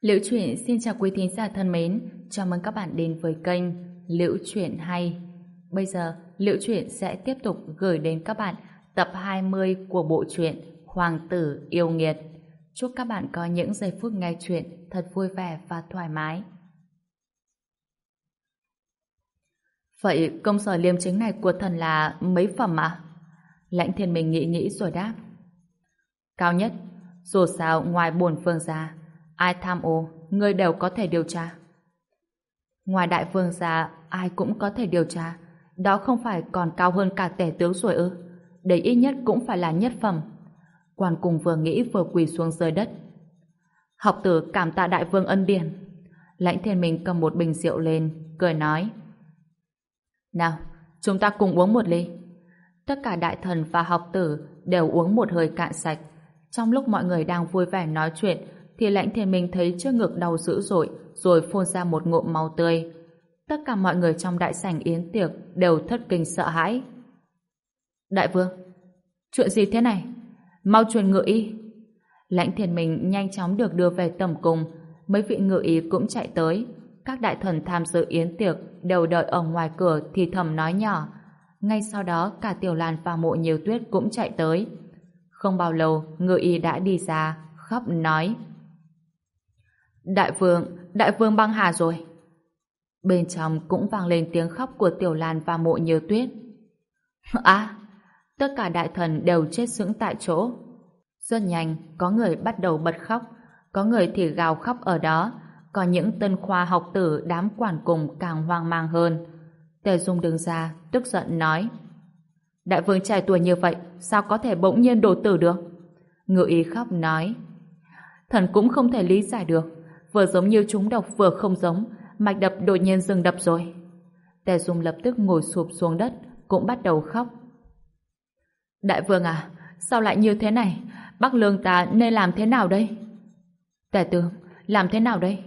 Liễu truyện xin chào quý thính giả thân mến, chào mừng các bạn đến với kênh Liễu truyện hay. Bây giờ, Liễu truyện sẽ tiếp tục gửi đến các bạn tập 20 của bộ truyện Hoàng tử yêu nghiệt. Chúc các bạn có những giây phút nghe truyện thật vui vẻ và thoải mái. Vậy công sở liêm chính này của thần là mấy phẩm ạ? Lãnh thiên mình nghĩ nghĩ rồi đáp. Cao nhất, dù sao ngoài buồn phương ra, ai tham ô, người đều có thể điều tra. Ngoài đại vương ra, ai cũng có thể điều tra. Đó không phải còn cao hơn cả tể tướng rồi ư. Đấy ít nhất cũng phải là nhất phẩm. Quan cùng vừa nghĩ vừa quỳ xuống dưới đất. Học tử cảm tạ đại vương ân điển. Lãnh thiên minh cầm một bình rượu lên, cười nói. Nào, chúng ta cùng uống một ly. Tất cả đại thần và học tử đều uống một hơi cạn sạch. Trong lúc mọi người đang vui vẻ nói chuyện, thì lãnh thiên minh thấy trước ngực đau dữ dội, rồi phun ra một ngụm máu tươi. Tất cả mọi người trong đại sảnh yến tiệc đều thất kinh sợ hãi. Đại vương, chuyện gì thế này? Mau truyền ngự y. Lãnh thiên minh nhanh chóng được đưa về tầm cung, mấy vị ngự y cũng chạy tới. Các đại thần tham dự yến tiệc đều đợi ở ngoài cửa thì thầm nói nhỏ. Ngay sau đó cả Tiểu Lan và mộ nhiều tuyết cũng chạy tới. Không bao lâu, ngự y đã đi ra, khóc nói. Đại vương, đại vương băng hà rồi. Bên trong cũng vang lên tiếng khóc của Tiểu Lan và mộ như tuyết. À, tất cả đại thần đều chết sững tại chỗ. Rất nhanh, có người bắt đầu bật khóc, có người thì gào khóc ở đó, có những tân khoa học tử đám quản cùng càng hoang mang hơn. Tề Dung đứng ra, tức giận nói. Đại vương trẻ tuổi như vậy, sao có thể bỗng nhiên đổ tử được? Ngự ý khóc nói. Thần cũng không thể lý giải được, vừa giống như chúng độc vừa không giống, mạch đập đột nhiên dừng đập rồi. Tề Dung lập tức ngồi sụp xuống đất, cũng bắt đầu khóc. Đại vương à, sao lại như thế này? Bắc lương ta nên làm thế nào đây? Tề tướng, làm thế nào đây?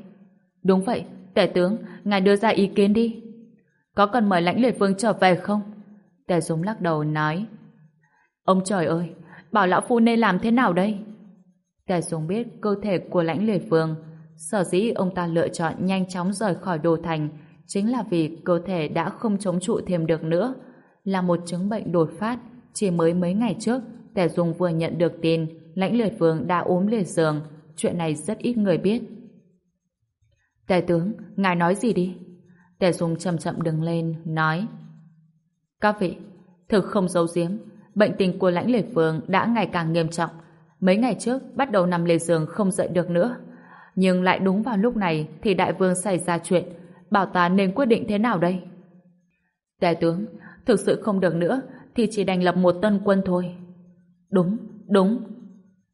Đúng vậy, tể tướng, ngài đưa ra ý kiến đi. Có cần mời lãnh liệt vương trở về không? Tề Dung lắc đầu nói. Ông trời ơi, bảo lão phu nên làm thế nào đây? Tề Dung biết cơ thể của lãnh liệt vương, sở dĩ ông ta lựa chọn nhanh chóng rời khỏi đồ thành chính là vì cơ thể đã không chống trụ thêm được nữa. Là một chứng bệnh đột phát, chỉ mới mấy ngày trước, Tề Dung vừa nhận được tin lãnh liệt vương đã ốm liệt giường. Chuyện này rất ít người biết. Tề tướng, ngài nói gì đi? Tề Dung chậm chậm đứng lên, nói Các vị, thực không giấu giếm, bệnh tình của lãnh liệt vương đã ngày càng nghiêm trọng. Mấy ngày trước bắt đầu nằm lề giường không dậy được nữa. Nhưng lại đúng vào lúc này thì đại vương xảy ra chuyện. Bảo ta nên quyết định thế nào đây? Tề tướng, thực sự không được nữa thì chỉ đành lập một tân quân thôi. Đúng, đúng.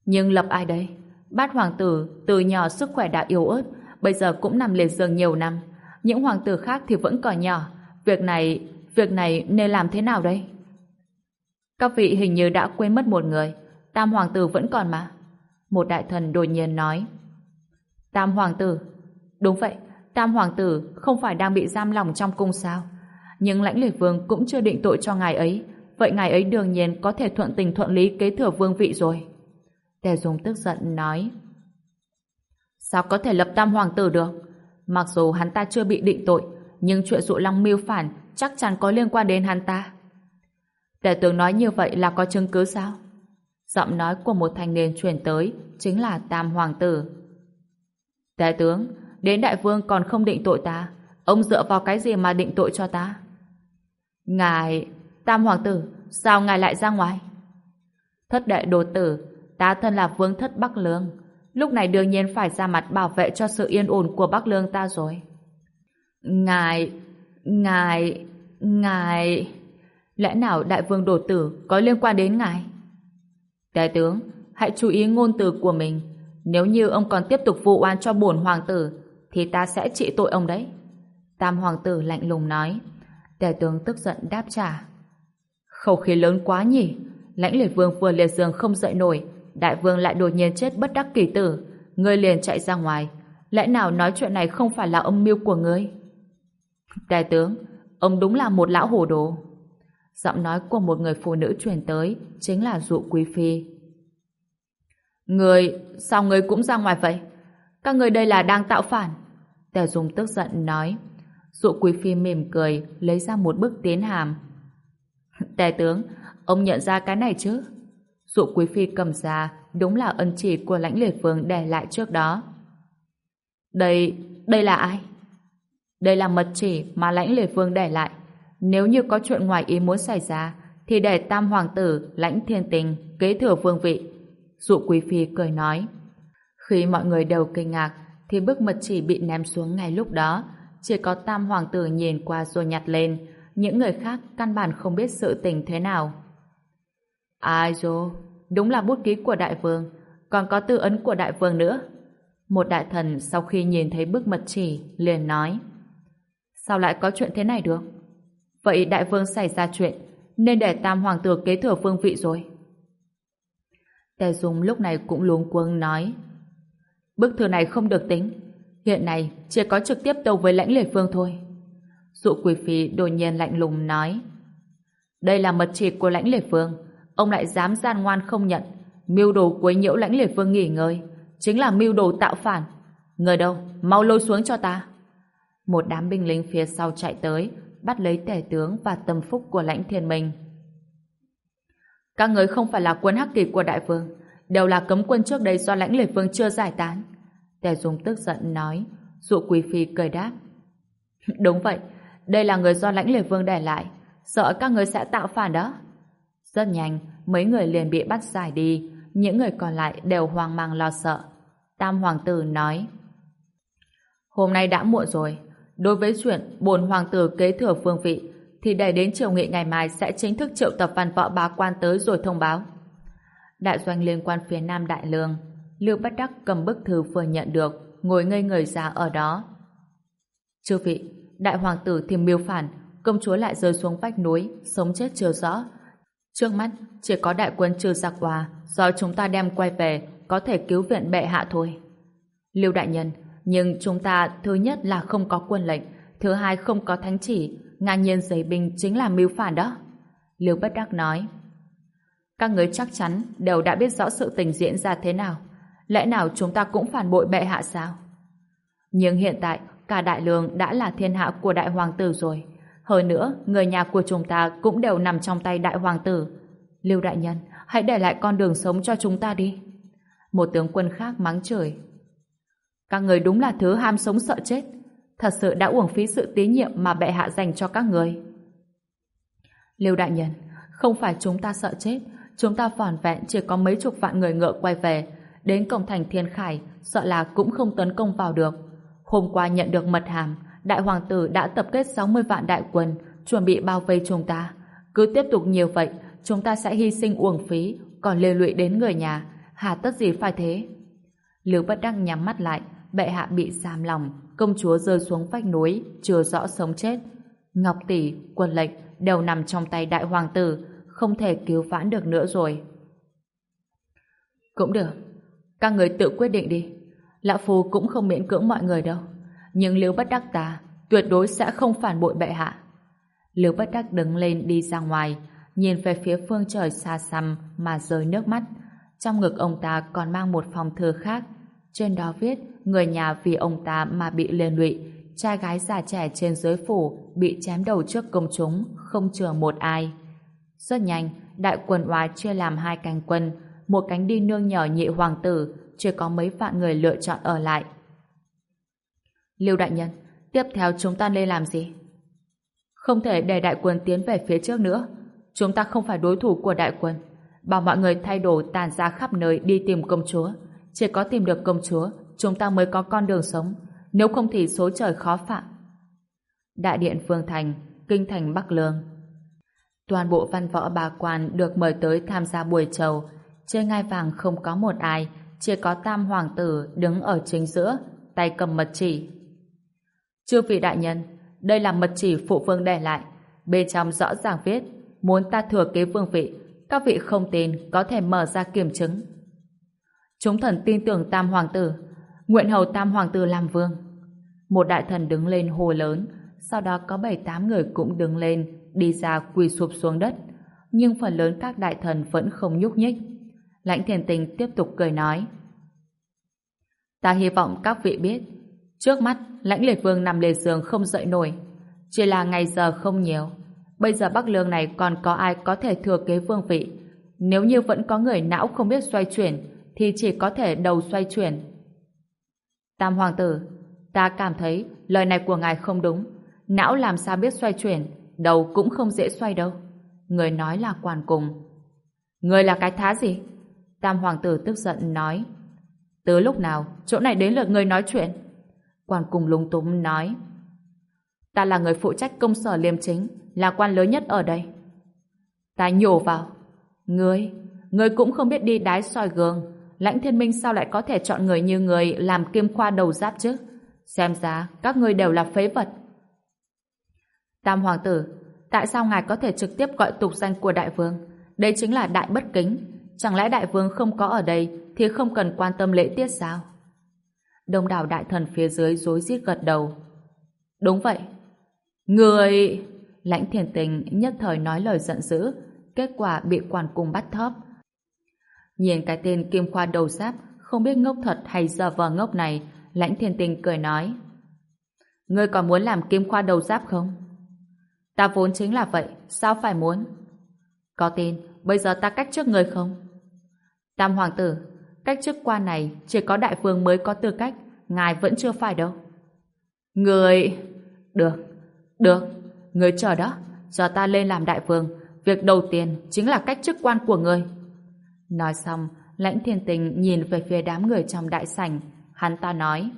Nhưng lập ai đây? Bát hoàng tử từ nhỏ sức khỏe đã yếu ớt bây giờ cũng nằm liệt giường nhiều năm. Những hoàng tử khác thì vẫn còn nhỏ. Việc này, việc này nên làm thế nào đây? Các vị hình như đã quên mất một người. Tam hoàng tử vẫn còn mà. Một đại thần đột nhiên nói. Tam hoàng tử? Đúng vậy, Tam hoàng tử không phải đang bị giam lòng trong cung sao? Nhưng lãnh lệ vương cũng chưa định tội cho ngài ấy. Vậy ngài ấy đương nhiên có thể thuận tình thuận lý kế thừa vương vị rồi. Tề Dung tức giận nói. Sao có thể lập tam hoàng tử được? Mặc dù hắn ta chưa bị định tội, nhưng chuyện dụ long mưu phản chắc chắn có liên quan đến hắn ta. tề tướng nói như vậy là có chứng cứ sao? Giọng nói của một thanh niên truyền tới chính là tam hoàng tử đại tướng, đến đại vương còn không định tội ta. Ông dựa vào cái gì mà định tội cho ta? Ngài... Tam hoàng tử, sao ngài lại ra ngoài? Thất đệ đồ tử, ta thân là vương thất Bắc Lương lúc này đương nhiên phải ra mặt bảo vệ cho sự yên ổn của Bắc Lương ta rồi. Ngài, ngài, ngài... Lẽ nào đại vương đồ tử có liên quan đến ngài? Đại tướng, hãy chú ý ngôn từ của mình. Nếu như ông còn tiếp tục vụ oan cho bổn hoàng tử, thì ta sẽ trị tội ông đấy. Tam hoàng tử lạnh lùng nói. Đại tướng tức giận đáp trả. Khẩu khí lớn quá nhỉ? Lãnh liệt vương vừa liệt giường không dậy nổi, đại vương lại đột nhiên chết bất đắc kỳ tử, ngươi liền chạy ra ngoài. Lẽ nào nói chuyện này không phải là âm mưu của ngươi? Đại tướng, ông đúng là một lão hồ đồ. Giọng nói của một người phụ nữ truyền tới chính là dụ quý phi. Người, sao người cũng ra ngoài vậy? Các người đây là đang tạo phản. Tèo Dung tức giận nói. Dụ Quý Phi mỉm cười, lấy ra một bức tiến hàm. Tè tướng, ông nhận ra cái này chứ? Dụ Quý Phi cầm ra, đúng là ân chỉ của lãnh liệt vương để lại trước đó. Đây, đây là ai? Đây là mật chỉ mà lãnh liệt vương để lại. Nếu như có chuyện ngoài ý muốn xảy ra, thì để tam hoàng tử lãnh thiên tình kế thừa vương vị. Dụ quý phi cười nói. Khi mọi người đều kinh ngạc, thì bức mật chỉ bị ném xuống ngay lúc đó. Chỉ có tam hoàng tử nhìn qua rồi nhặt lên. Những người khác căn bản không biết sự tình thế nào. Ai dô, đúng là bút ký của đại vương, còn có tư ấn của đại vương nữa. Một đại thần sau khi nhìn thấy bức mật chỉ liền nói Sao lại có chuyện thế này được? Vậy đại vương xảy ra chuyện nên để tam hoàng tử kế thừa phương vị rồi. Tề Dung lúc này cũng luống cuống nói Bức thư này không được tính. Hiện nay chỉ có trực tiếp tâu với lãnh lệ phương thôi. Dụ quý phi đột nhiên lạnh lùng nói Đây là mật chỉ của lãnh lệ phương. Ông lại dám gian ngoan không nhận. Mưu đồ quấy nhiễu lãnh lệ phương nghỉ ngơi Chính là mưu đồ tạo phản. Người đâu, mau lôi xuống cho ta. Một đám binh lính phía sau chạy tới bắt lấy tể tướng và tâm phúc của lãnh thiên minh. Các người không phải là quân hắc kỳ của đại vương, đều là cấm quân trước đây do lãnh lệ vương chưa giải tán. Tề Dung tức giận nói, dụ quý phi cười đáp. Đúng vậy, đây là người do lãnh lệ vương để lại, sợ các người sẽ tạo phản đó. Rất nhanh, mấy người liền bị bắt giải đi, những người còn lại đều hoang mang lo sợ. Tam hoàng tử nói, Hôm nay đã muộn rồi, Đối với chuyện bồn hoàng tử kế thừa phương vị thì để đến chiều nghị ngày mai sẽ chính thức triệu tập văn võ bá quan tới rồi thông báo. Đại doanh liên quan phía Nam Đại Lương Lưu Bất Đắc cầm bức thư vừa nhận được ngồi ngây người ra ở đó. Chư vị, đại hoàng tử thì miêu phản công chúa lại rơi xuống vách núi sống chết chưa rõ. Trước mắt chỉ có đại quân trừ giặc hòa do chúng ta đem quay về có thể cứu viện bệ hạ thôi. Lưu đại nhân nhưng chúng ta thứ nhất là không có quân lệnh, thứ hai không có thánh chỉ, ngang nhiên giấy binh chính là mưu phản đó. Lưu Bất Đắc nói. Các người chắc chắn đều đã biết rõ sự tình diễn ra thế nào. Lẽ nào chúng ta cũng phản bội bệ hạ sao? Nhưng hiện tại, cả đại lương đã là thiên hạ của đại hoàng tử rồi. Hơn nữa, người nhà của chúng ta cũng đều nằm trong tay đại hoàng tử. Lưu đại nhân, hãy để lại con đường sống cho chúng ta đi. Một tướng quân khác mắng chửi. Các người đúng là thứ ham sống sợ chết. Thật sự đã uổng phí sự tín nhiệm mà bệ hạ dành cho các người. Liêu đại nhân, không phải chúng ta sợ chết, chúng ta vỏn vẹn chỉ có mấy chục vạn người ngựa quay về, đến cổng thành Thiên Khải, sợ là cũng không tấn công vào được. Hôm qua nhận được mật hàm, đại hoàng tử đã tập kết 60 vạn đại quân, chuẩn bị bao vây chúng ta. Cứ tiếp tục nhiều vậy, chúng ta sẽ hy sinh uổng phí, còn lê lụy đến người nhà. Hà tất gì phải thế? Lưu Bất Đăng nhắm mắt lại, bệ hạ bị giam lòng, công chúa rơi xuống vách núi, chưa rõ sống chết. Ngọc tỷ, quân lệnh đều nằm trong tay đại hoàng tử, không thể cứu vãn được nữa rồi. Cũng được, các người tự quyết định đi. Lão Phu cũng không miễn cưỡng mọi người đâu. Nhưng Liễu Bất Đắc ta tuyệt đối sẽ không phản bội bệ hạ. Liễu Bất Đắc đứng lên đi ra ngoài, nhìn về phía phương trời xa xăm mà rơi nước mắt. Trong ngực ông ta còn mang một phòng thư khác. Trên đó viết người nhà vì ông ta mà bị liên lụy, trai gái già trẻ trên giới phủ bị chém đầu trước công chúng, không chừa một ai. Rất nhanh, đại quân oai chia làm hai cánh quân, một cánh đi nương nhờ nhị hoàng tử, chỉ có mấy vạn người lựa chọn ở lại. Lưu đại nhân, tiếp theo chúng ta nên làm gì? Không thể để đại quân tiến về phía trước nữa. Chúng ta không phải đối thủ của đại quân. Bảo mọi người thay đổi tàn ra khắp nơi đi tìm công chúa. Chỉ có tìm được công chúa, chúng ta mới có con đường sống, nếu không thì số trời khó phạm. Đại điện Phương Thành, Kinh thành Bắc Lương Toàn bộ văn võ bà quan được mời tới tham gia buổi chầu. Trên ngai vàng không có một ai, chỉ có tam hoàng tử đứng ở chính giữa, tay cầm mật chỉ. Chư vị đại nhân, đây là mật chỉ phụ vương để lại. Bên trong rõ ràng viết, muốn ta thừa kế vương vị, các vị không tin có thể mở ra kiểm chứng. Chúng thần tin tưởng tam hoàng tử, nguyện hầu tam hoàng tử làm vương. Một đại thần đứng lên hồ lớn, sau đó có bảy tám người cũng đứng lên, đi ra quỳ sụp xuống đất. Nhưng phần lớn các đại thần vẫn không nhúc nhích. Lãnh thiền tình tiếp tục cười nói. Ta hy vọng các vị biết, trước mắt lãnh liệt vương nằm lề giường không dậy nổi. Chỉ là ngày giờ không nhiều. Bây giờ Bắc Lương này còn có ai có thể thừa kế vương vị. Nếu như vẫn có người não không biết xoay chuyển, thì chỉ có thể đầu xoay chuyển. Tam Hoàng tử, ta cảm thấy lời này của ngài không đúng. Não làm sao biết xoay chuyển, đầu cũng không dễ xoay đâu. Người nói là quan cùng. Người là cái thá gì? Tam Hoàng tử tức giận nói. Từ lúc nào, chỗ này đến lượt người nói chuyện? Quan cùng lúng túng nói. Ta là người phụ trách công sở liêm chính, là quan lớn nhất ở đây. Ta nhổ vào. Ngươi, ngươi cũng không biết đi đái soi gương. Lãnh thiên minh sao lại có thể chọn người như người làm kim khoa đầu giáp chứ? Xem ra, các ngươi đều là phế vật. Tam hoàng tử, tại sao ngài có thể trực tiếp gọi tục danh của đại vương? Đây chính là đại bất kính. Chẳng lẽ đại vương không có ở đây thì không cần quan tâm lễ tiết sao? Đông đảo đại thần phía dưới rối rít gật đầu. Đúng vậy. Người... Lãnh thiền tình nhất thời nói lời giận dữ, kết quả bị quản cung bắt thóp. Nhìn cái tên Kim Khoa đầu giáp, không biết ngốc thật hay giờ vờ ngốc này, lãnh thiên tình cười nói. Ngươi còn muốn làm Kim Khoa đầu giáp không? Ta vốn chính là vậy, sao phải muốn? Có tin, bây giờ ta cách trước người không? Tam hoàng tử, cách chức quan này chỉ có đại vương mới có tư cách, ngài vẫn chưa phải đâu. Người... Được, được, người chờ đó, giờ ta lên làm đại vương, việc đầu tiên chính là cách chức quan của người. Nói xong, lãnh thiên tình nhìn về phía đám người trong đại sảnh, hắn ta nói.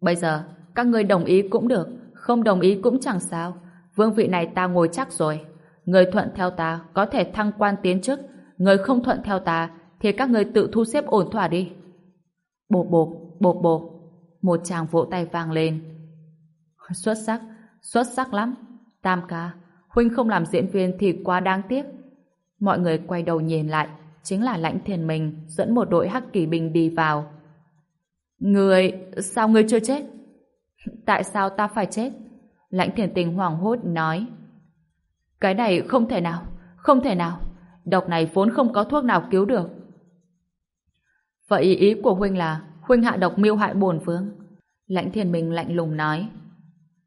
Bây giờ, các người đồng ý cũng được, không đồng ý cũng chẳng sao, vương vị này ta ngồi chắc rồi. Người thuận theo ta có thể thăng quan tiến chức, người không thuận theo ta thì các người tự thu xếp ổn thỏa đi. Bộp bộp, bộp bộp, một chàng vỗ tay vang lên. Xuất sắc, xuất sắc lắm. Tam ca, Huynh không làm diễn viên thì quá đáng tiếc. Mọi người quay đầu nhìn lại, chính là lãnh thiền mình dẫn một đội hắc kỳ binh đi vào. Người, sao người chưa chết? Tại sao ta phải chết? Lãnh thiền tình hoảng hốt nói. Cái này không thể nào, không thể nào. Độc này vốn không có thuốc nào cứu được. Vậy ý của Huynh là Huynh hạ độc miêu hại bổn vương. Lãnh thiền mình lạnh lùng nói.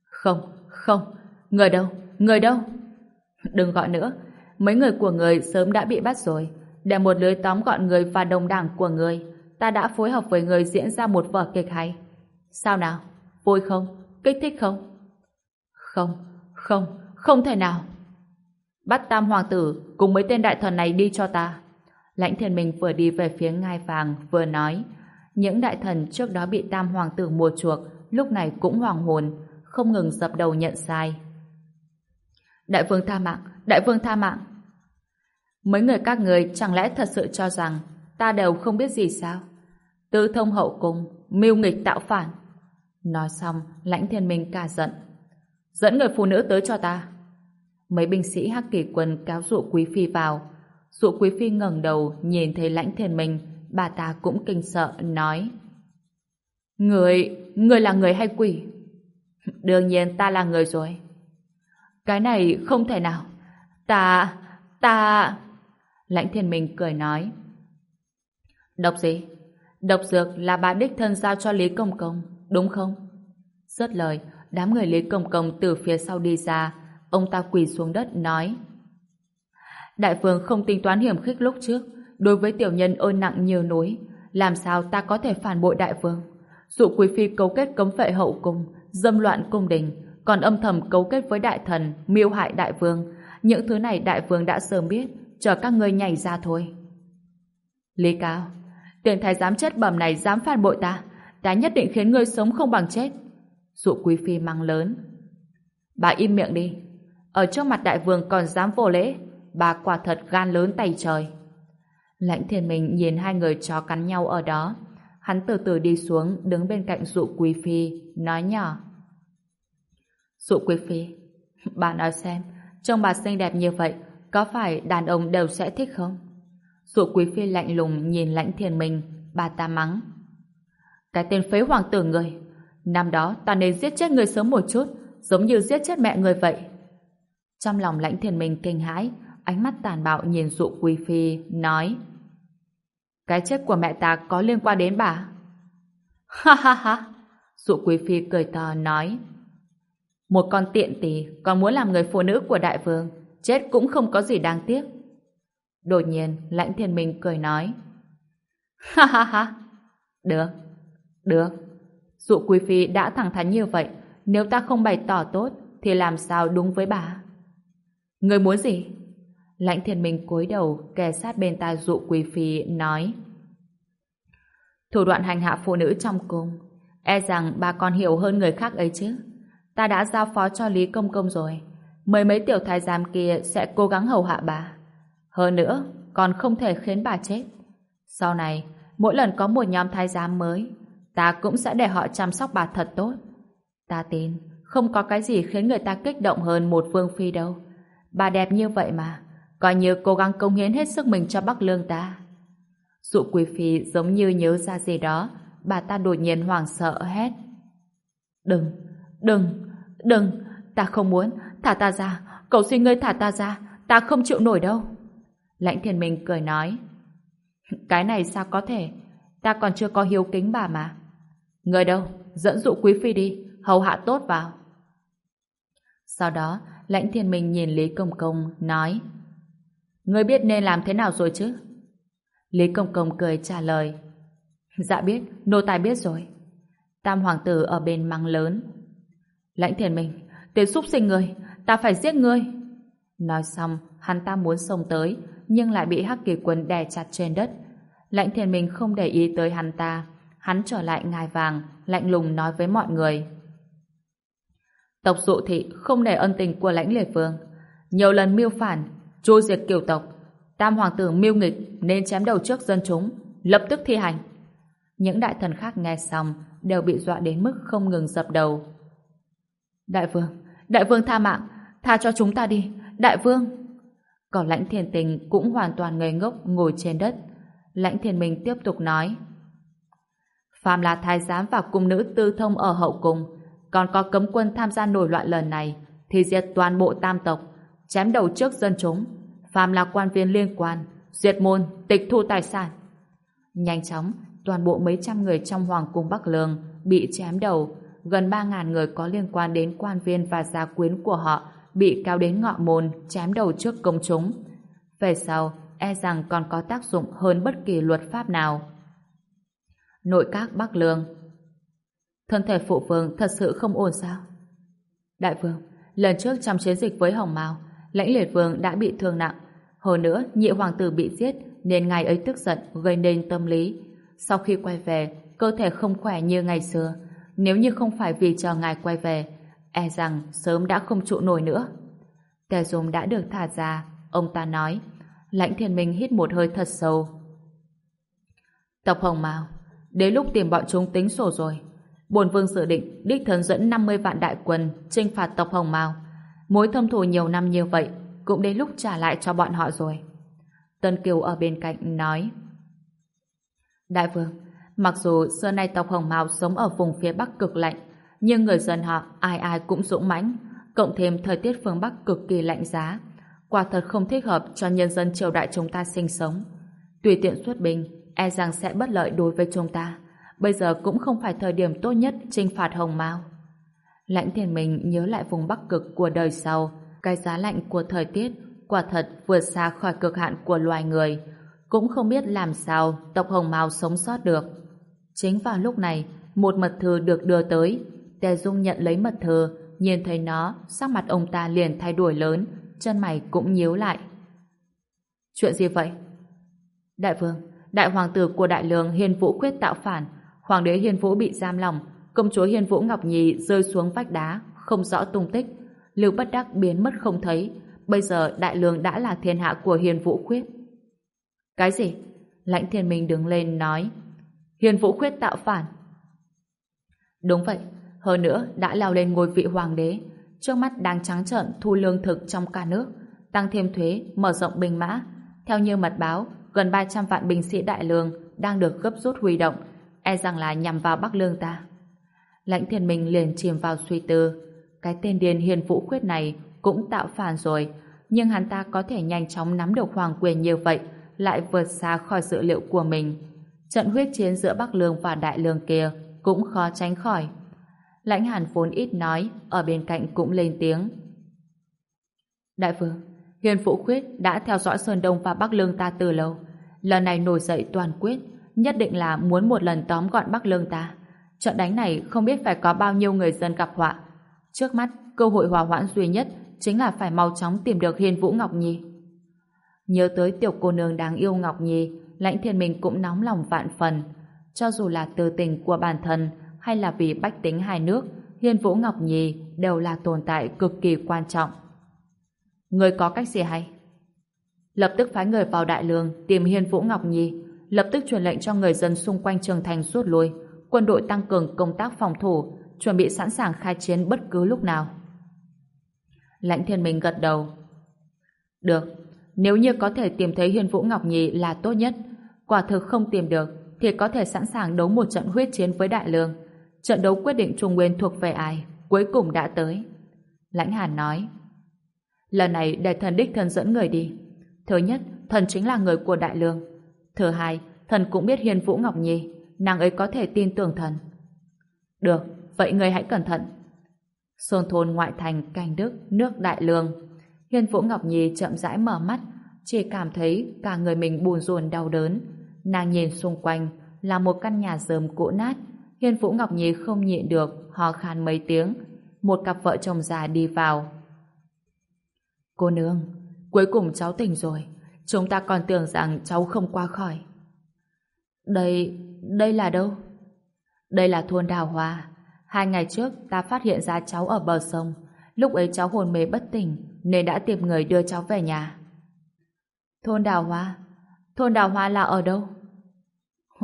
Không, không, người đâu, người đâu? Đừng gọi nữa, mấy người của người sớm đã bị bắt rồi. Để một lưới tóm gọn người và đồng đảng của người, ta đã phối hợp với người diễn ra một vở kịch hay. Sao nào? Vui không? Kích thích không? Không, không, không thể nào. Bắt tam hoàng tử cùng mấy tên đại thần này đi cho ta. Lãnh thiên minh vừa đi về phía ngai vàng vừa nói những đại thần trước đó bị tam hoàng tử mua chuộc lúc này cũng hoàng hồn không ngừng dập đầu nhận sai. Đại vương tha mạng, đại vương tha mạng. Mấy người các người chẳng lẽ thật sự cho rằng ta đều không biết gì sao? Tư thông hậu cung, mưu nghịch tạo phản. Nói xong, lãnh thiên minh ca giận. Dẫn người phụ nữ tới cho ta. Mấy binh sĩ hắc kỳ quân cáo dụ quý phi vào. Dụ quý phi ngẩng đầu nhìn thấy lãnh thiên minh, bà ta cũng kinh sợ, nói. Người, người là người hay quỷ? Đương nhiên ta là người rồi. Cái này không thể nào. Ta, ta... Lãnh thiên minh cười nói. Độc gì? Độc dược là bà đích thân giao cho Lý Công Công, đúng không? Rớt lời, đám người Lý Công Công từ phía sau đi ra, ông ta quỳ xuống đất nói. Đại vương không tính toán hiểm khích lúc trước, đối với tiểu nhân ơn nặng như núi, làm sao ta có thể phản bội đại vương? Dụ quý phi cấu kết cấm phệ hậu cung, dâm loạn cung đình, còn âm thầm cấu kết với đại thần, miêu hại đại vương. Những thứ này đại vương đã sớm biết, chờ các ngươi nhảy ra thôi. Lý Cao, tiền thái giám chết bẩm này dám phản bội ta, ta nhất định khiến ngươi sống không bằng chết. Dụ quý phi mang lớn. Bà im miệng đi. Ở trước mặt đại vương còn dám vô lễ, bà quả thật gan lớn tay trời. Lãnh thiên minh nhìn hai người chó cắn nhau ở đó. Hắn từ từ đi xuống, đứng bên cạnh dụ quý phi, nói nhỏ. Dụ quý phi, bà nói xem, trông bà xinh đẹp như vậy, có phải đàn ông đều sẽ thích không? Dụ quý phi lạnh lùng nhìn lãnh thiền mình bà ta mắng. Cái tên phế hoàng tử người, năm đó ta nên giết chết người sớm một chút, giống như giết chết mẹ người vậy. Trong lòng lãnh thiền mình kinh hãi, ánh mắt tàn bạo nhìn dụ quý phi, nói Cái chết của mẹ ta có liên quan đến bà? Ha ha ha! Dụ quý phi cười to nói. Một con tiện tỳ còn muốn làm người phụ nữ của đại vương, chết cũng không có gì đáng tiếc. Đột nhiên, lãnh thiên minh cười nói. Ha ha ha! Được, được. Dụ quý phi đã thẳng thắn như vậy, nếu ta không bày tỏ tốt, thì làm sao đúng với bà? Người muốn gì? Lãnh thiên minh cúi đầu kề sát bên tai dụ quý phi nói Thủ đoạn hành hạ phụ nữ trong cung E rằng bà còn hiểu hơn người khác ấy chứ Ta đã giao phó cho Lý Công Công rồi mấy mấy tiểu thái giám kia sẽ cố gắng hầu hạ bà Hơn nữa Còn không thể khiến bà chết Sau này Mỗi lần có một nhóm thái giám mới Ta cũng sẽ để họ chăm sóc bà thật tốt Ta tin Không có cái gì khiến người ta kích động hơn một vương phi đâu Bà đẹp như vậy mà coi như cố gắng công hiến hết sức mình cho Bắc Lương ta. Dụ quý phi giống như nhớ ra gì đó, bà ta đột nhiên hoảng sợ hét. Đừng, đừng, đừng, ta không muốn, thả ta ra, cầu xin ngươi thả ta ra, ta không chịu nổi đâu. Lãnh thiên minh cười nói. Cái này sao có thể, ta còn chưa có hiếu kính bà mà. Người đâu, dẫn dụ quý phi đi, hầu hạ tốt vào. Sau đó, lãnh thiên minh nhìn Lý Công Công, nói Ngươi biết nên làm thế nào rồi chứ? Lý Công Công cười trả lời. Dạ biết, nô tài biết rồi. Tam hoàng tử ở bên mắng lớn. Lãnh thiền mình, tên xúc sinh người ta phải giết ngươi. Nói xong, hắn ta muốn xông tới, nhưng lại bị hắc kỳ quân đè chặt trên đất. Lãnh thiền mình không để ý tới hắn ta. Hắn trở lại ngài vàng, lạnh lùng nói với mọi người. Tộc dụ thị không để ân tình của lãnh liệt vương. Nhiều lần mưu phản, tru diệt kiều tộc tam hoàng tử mưu nghịch nên chém đầu trước dân chúng lập tức thi hành những đại thần khác nghe xong đều bị dọa đến mức không ngừng dập đầu đại vương đại vương tha mạng tha cho chúng ta đi đại vương. Còn lãnh thiền tình cũng hoàn toàn ngây ngốc ngồi trên đất. Lãnh thiền minh tiếp tục nói phàm là thái giám và cung nữ tư thông ở hậu cung còn có cấm quân tham gia nổi loạn lần này thì diệt toàn bộ tam tộc chém đầu trước dân chúng, phàm là quan viên liên quan, diệt môn, tịch thu tài sản. Nhanh chóng, toàn bộ mấy trăm người trong Hoàng cung Bắc Lương bị chém đầu, gần ba ngàn người có liên quan đến quan viên và gia quyến của họ bị cao đến ngọ môn chém đầu trước công chúng. Về sau, e rằng còn có tác dụng hơn bất kỳ luật pháp nào. Nội các Bắc Lương Thân thể phụ vương thật sự không ổn sao? Đại vương, lần trước trong chiến dịch với Hồng Mao, lãnh liệt vương đã bị thương nặng. Hơn nữa, nhị hoàng tử bị giết nên ngài ấy tức giận gây nên tâm lý. Sau khi quay về, cơ thể không khỏe như ngày xưa. Nếu như không phải vì chờ ngài quay về, e rằng sớm đã không trụ nổi nữa. Tề Dung đã được thả ra, ông ta nói. Lãnh thiên minh hít một hơi thật sâu. Tộc Hồng Mao, đến lúc tìm bọn chúng tính sổ rồi. Bồn vương dự định đích thân dẫn 50 vạn đại quân chinh phạt tộc Hồng Mao Mối thâm thù nhiều năm như vậy cũng đến lúc trả lại cho bọn họ rồi. Tân Kiều ở bên cạnh nói Đại vương, mặc dù xưa nay tộc Hồng Mao sống ở vùng phía Bắc cực lạnh, nhưng người dân họ ai ai cũng dũng mãnh, cộng thêm thời tiết phương Bắc cực kỳ lạnh giá, quả thật không thích hợp cho nhân dân triều đại chúng ta sinh sống. Tùy tiện xuất binh, e rằng sẽ bất lợi đối với chúng ta. Bây giờ cũng không phải thời điểm tốt nhất chinh phạt Hồng Mao. Lãnh thiên mình nhớ lại vùng bắc cực của đời sau, cái giá lạnh của thời tiết quả thật vượt xa khỏi cực hạn của loài người. Cũng không biết làm sao tộc Hồng Mao sống sót được. Chính vào lúc này, một mật thư được đưa tới. Tề Dung nhận lấy mật thư, nhìn thấy nó, sắc mặt ông ta liền thay đổi lớn, chân mày cũng nhíu lại. Chuyện gì vậy? Đại vương, đại hoàng tử của đại lương Hiền Vũ quyết tạo phản, hoàng đế Hiền Vũ bị giam lòng, công chúa Hiền Vũ Ngọc Nhi rơi xuống vách đá, không rõ tung tích. Lưu Bất Đắc biến mất không thấy. Bây giờ đại lương đã là thiên hạ của Hiền Vũ Khuyết. Cái gì? Lãnh thiên minh đứng lên nói. Hiền Vũ Khuyết tạo phản. Đúng vậy. Hơn nữa đã leo lên ngôi vị hoàng đế. Trước mắt đang trắng trợn thu lương thực trong cả nước. Tăng thêm thuế, mở rộng binh mã. Theo như mật báo, gần 300 vạn binh sĩ đại lương đang được gấp rút huy động, e rằng là nhằm vào Bắc Lương ta. Lãnh thiên minh liền chìm vào suy tư. Cái tên điền hiền vũ khuyết này cũng tạo phản rồi, nhưng hắn ta có thể nhanh chóng nắm được hoàng quyền như vậy, lại vượt xa khỏi dự liệu của mình. Trận huyết chiến giữa Bắc Lương và Đại Lương kia cũng khó tránh khỏi. Lãnh Hàn vốn ít nói, ở bên cạnh cũng lên tiếng. Đại vương, Hiền Phụ Khuyết đã theo dõi Sơn Đông và Bắc Lương ta từ lâu. Lần này nổi dậy toàn quyết, nhất định là muốn một lần tóm gọn Bắc Lương ta. Trận đánh này không biết phải có bao nhiêu người dân gặp họa. Trước mắt, cơ hội hòa hoãn duy nhất chính là phải mau chóng tìm được hiền Vũ Ngọc Nhi. Nhớ tới tiểu cô nương đáng yêu Ngọc Nhi, lãnh thiên mình cũng nóng lòng vạn phần. Cho dù là từ tình của bản thân hay là vì bách tính hai nước, Hiên Vũ Ngọc Nhi đều là tồn tại cực kỳ quan trọng. Người có cách gì hay? Lập tức phái người vào Đại Lương tìm Hiên Vũ Ngọc Nhi, lập tức truyền lệnh cho người dân xung quanh trường thành rút lui, quân đội tăng cường công tác phòng thủ, chuẩn bị sẵn sàng khai chiến bất cứ lúc nào. Lãnh thiên minh gật đầu. Được, nếu như có thể tìm thấy Hiên Vũ Ngọc Nhi là tốt nhất, quả thực không tìm được thì có thể sẵn sàng đấu một trận huyết chiến với Đại Lương. Trận đấu quyết định Trung Nguyên thuộc về ai, cuối cùng đã tới. Lãnh Hàn nói, lần này để thần đích thân dẫn người đi. Thứ nhất, thần chính là người của Đại Lương. Thứ hai, thần cũng biết hiền Vũ Ngọc Nhi, nàng ấy có thể tin tưởng thần. Được, vậy người hãy cẩn thận. Sơn thôn ngoại thành Canh Đức, nước Đại Lương. hiền Vũ Ngọc Nhi chậm rãi mở mắt, chỉ cảm thấy cả người mình buồn rùn đau đớn. Nàng nhìn xung quanh là một căn nhà rơm cũ nát. Hiên Vũ Ngọc Nhi không nhịn được, ho khan mấy tiếng. Một cặp vợ chồng già đi vào. Cô nương, cuối cùng cháu tỉnh rồi. Chúng ta còn tưởng rằng cháu không qua khỏi. Đây, đây là đâu? Đây là thôn Đào Hoa. Hai ngày trước ta phát hiện ra cháu ở bờ sông. Lúc ấy cháu hồn mê bất tỉnh nên đã tìm người đưa cháu về nhà. Thôn Đào Hoa? Thôn Đào Hoa là ở đâu?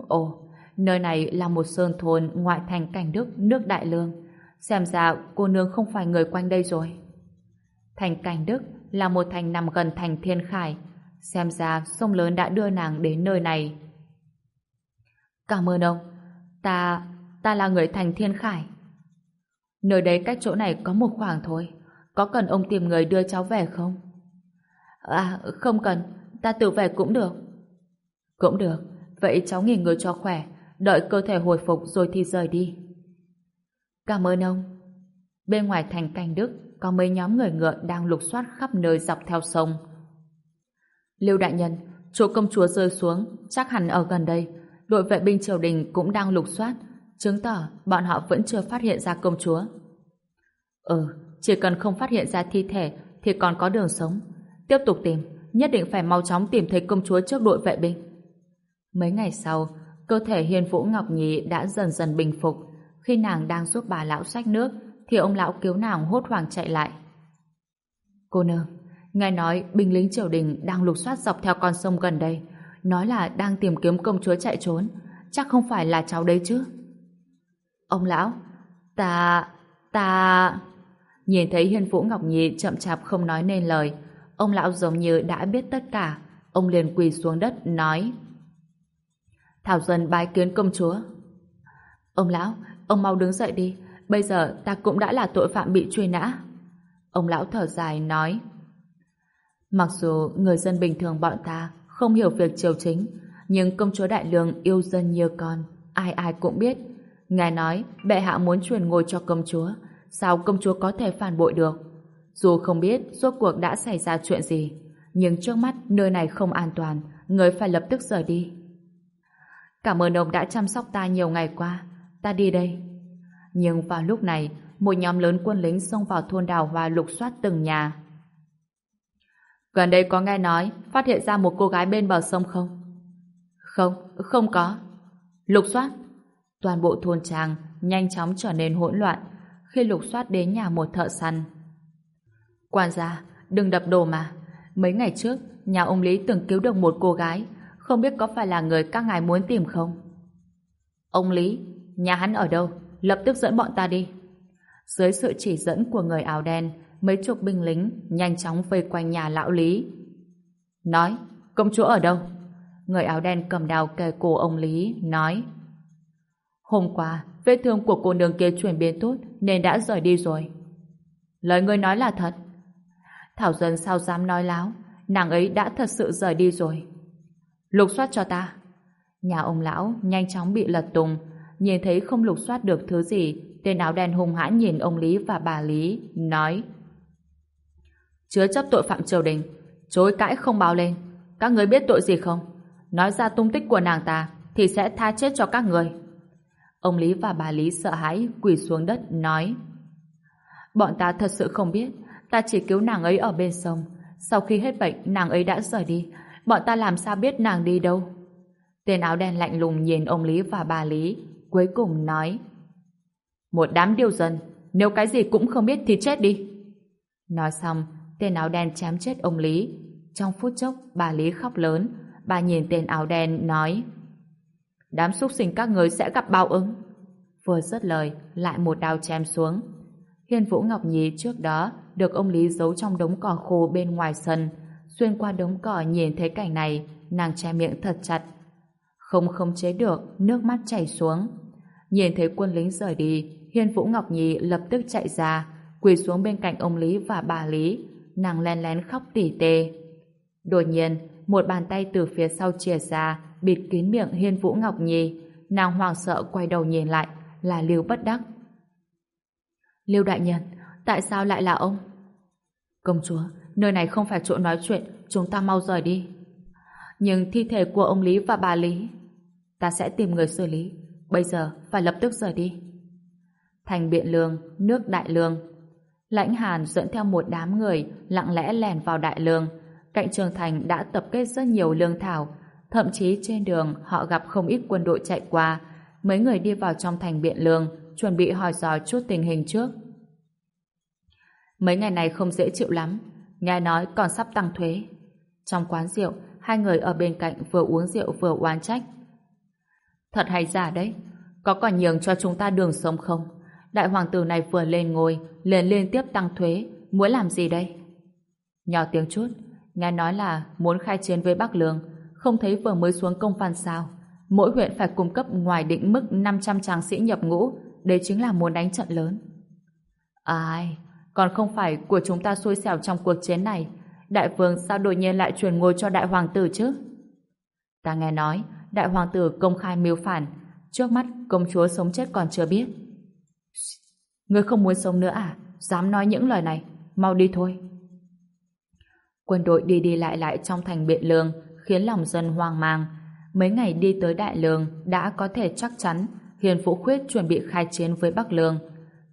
Ồ, nơi này là một sơn thôn ngoại thành Cảnh Đức, nước Đại Lương. Xem ra cô nương không phải người quanh đây rồi. Thành Cảnh Đức là một thành nằm gần thành Thiên Khải. Xem ra sông lớn đã đưa nàng đến nơi này. Cảm ơn ông. Ta, ta là người thành Thiên Khải. Nơi đấy cách chỗ này có một khoảng thôi. Có cần ông tìm người đưa cháu về không? À, không cần. Ta tự về cũng được. Cũng được. Vậy cháu nghỉ ngơi cho khỏe. Đợi cơ thể hồi phục rồi thì rời đi. Cảm ơn ông. Bên ngoài thành canh Đức có mấy nhóm người ngựa đang lục soát khắp nơi dọc theo sông. Lưu đại nhân, chỗ công chúa rơi xuống, chắc hẳn ở gần đây. Đội vệ binh triều đình cũng đang lục soát, chứng tỏ bọn họ vẫn chưa phát hiện ra công chúa. Ừ, chỉ cần không phát hiện ra thi thể thì còn có đường sống. Tiếp tục tìm, nhất định phải mau chóng tìm thấy công chúa trước đội vệ binh. Mấy ngày sau, cơ thể Hiên Vũ Ngọc Nhi đã dần dần bình phục. Khi nàng đang giúp bà lão xách nước, thì ông lão cứu nàng hốt hoảng chạy lại. Cô nương, nghe nói binh lính triều đình đang lục soát dọc theo con sông gần đây, nói là đang tìm kiếm công chúa chạy trốn, chắc không phải là cháu đấy chứ. Ông lão, ta, ta... Nhìn thấy Hiên Vũ Ngọc Nhi chậm chạp không nói nên lời, ông lão giống như đã biết tất cả, ông liền quỳ xuống đất nói Thảo Dân bái kiến công chúa. Ông lão, ông mau đứng dậy đi, bây giờ ta cũng đã là tội phạm bị truy nã. Ông lão thở dài nói Mặc dù người dân bình thường bọn ta không hiểu việc triều chính, nhưng công chúa Đại Lương yêu dân như con, ai ai cũng biết. Ngài nói bệ hạ muốn truyền ngôi cho công chúa, sao công chúa có thể phản bội được? Dù không biết rốt cuộc đã xảy ra chuyện gì, nhưng trước mắt nơi này không an toàn, người phải lập tức rời đi. Cảm ơn ông đã chăm sóc ta nhiều ngày qua, ta đi đây. Nhưng vào lúc này, một nhóm lớn quân lính xông vào thôn đào hoa lục soát từng nhà. Gần đây có nghe nói phát hiện ra một cô gái bên bờ sông không? Không, không có. Lục soát. Toàn bộ thôn trang nhanh chóng trở nên hỗn loạn khi lục soát đến nhà một thợ săn. Quản gia, đừng đập đồ mà. Mấy ngày trước, nhà ông Lý từng cứu được một cô gái, không biết có phải là người các ngài muốn tìm không? Ông Lý, nhà hắn ở đâu? Lập tức dẫn bọn ta đi. Dưới sự chỉ dẫn của người áo đen, mấy chục binh lính nhanh chóng vây quanh nhà lão Lý. Nói, công chúa ở đâu? Người áo đen cầm đào kề cổ ông Lý, nói Hôm qua, vết thương của cô nương kia chuyển biến tốt nên đã rời đi rồi. Lời ngươi nói là thật. Thảo Dân sao dám nói láo, nàng ấy đã thật sự rời đi rồi. Lục soát cho ta. Nhà ông lão nhanh chóng bị lật tung. nhìn thấy không lục soát được thứ gì, tên áo đen hung hãn nhìn ông Lý và bà Lý, nói Chứa chấp tội phạm triều đình, chối cãi không báo lên. Các người biết tội gì không? Nói ra tung tích của nàng ta, thì sẽ tha chết cho các người. Ông Lý và bà Lý sợ hãi, quỳ xuống đất, nói Bọn ta thật sự không biết, ta chỉ cứu nàng ấy ở bên sông. Sau khi hết bệnh, nàng ấy đã rời đi. Bọn ta làm sao biết nàng đi đâu? Tên áo đen lạnh lùng nhìn ông Lý và bà Lý, cuối cùng nói Một đám điêu dân, nếu cái gì cũng không biết thì chết đi. Nói xong, tên áo đen chém chết ông Lý. Trong phút chốc, bà Lý khóc lớn. Bà nhìn tên áo đen, nói Đám súc sinh các người sẽ gặp bao ứng. Vừa dứt lời, lại một đao chém xuống. Hiên Vũ Ngọc Nhi trước đó được ông Lý giấu trong đống cỏ khô bên ngoài sân. Xuyên qua đống cỏ nhìn thấy cảnh này, nàng che miệng thật chặt. Không không chế được, nước mắt chảy xuống. Nhìn thấy quân lính rời đi, Hiên Vũ Ngọc Nhi lập tức chạy ra, quỳ xuống bên cạnh ông Lý và bà Lý. Nàng len lén khóc tỉ tê. Đột nhiên, một bàn tay từ phía sau chìa ra, bịt kín miệng Hiên Vũ Ngọc Nhi. Nàng hoảng sợ quay đầu nhìn lại, là Lưu Bất Đắc. Lưu Đại Nhân, tại sao lại là ông? Công chúa, nơi này không phải chỗ nói chuyện, chúng ta mau rời đi. Nhưng thi thể của ông Lý và bà Lý, ta sẽ tìm người xử lý. Bây giờ phải lập tức rời đi. Thành Biện Lương, nước Đại Lương. Lãnh Hàn dẫn theo một đám người lặng lẽ lèn vào Đại Lương. Cạnh trường thành đã tập kết rất nhiều lương thảo. Thậm chí trên đường họ gặp không ít quân đội chạy qua. Mấy người đi vào trong thành Biện Lương chuẩn bị hỏi dò chút tình hình trước. Mấy ngày này không dễ chịu lắm, nghe nói còn sắp tăng thuế. Trong quán rượu, hai người ở bên cạnh vừa uống rượu vừa oán trách. Thật hay giả đấy, có còn nhường cho chúng ta đường sống không? Đại hoàng tử này vừa lên ngôi, liền liên tiếp tăng thuế, muốn làm gì đây? Nhỏ tiếng chút, nghe nói là muốn khai chiến với Bắc Lương, không thấy vừa mới xuống công văn sao. Mỗi huyện phải cung cấp ngoài định mức 500 tráng sĩ nhập ngũ, đấy chính là muốn đánh trận lớn. Ai, còn không phải của chúng ta xui xẻo trong cuộc chiến này. Đại vương sao đột nhiên lại truyền ngôi cho đại hoàng tử chứ? Ta nghe nói, đại hoàng tử công khai mưu phản. Trước mắt, công chúa sống chết còn chưa biết. Ngươi không muốn sống nữa à? Dám nói những lời này. Mau đi thôi. Quân đội đi đi lại lại trong thành biện lương, khiến lòng dân hoang mang. Mấy ngày đi tới đại lương đã có thể chắc chắn Hiền Vũ Khuyết chuẩn bị khai chiến với Bắc Lương.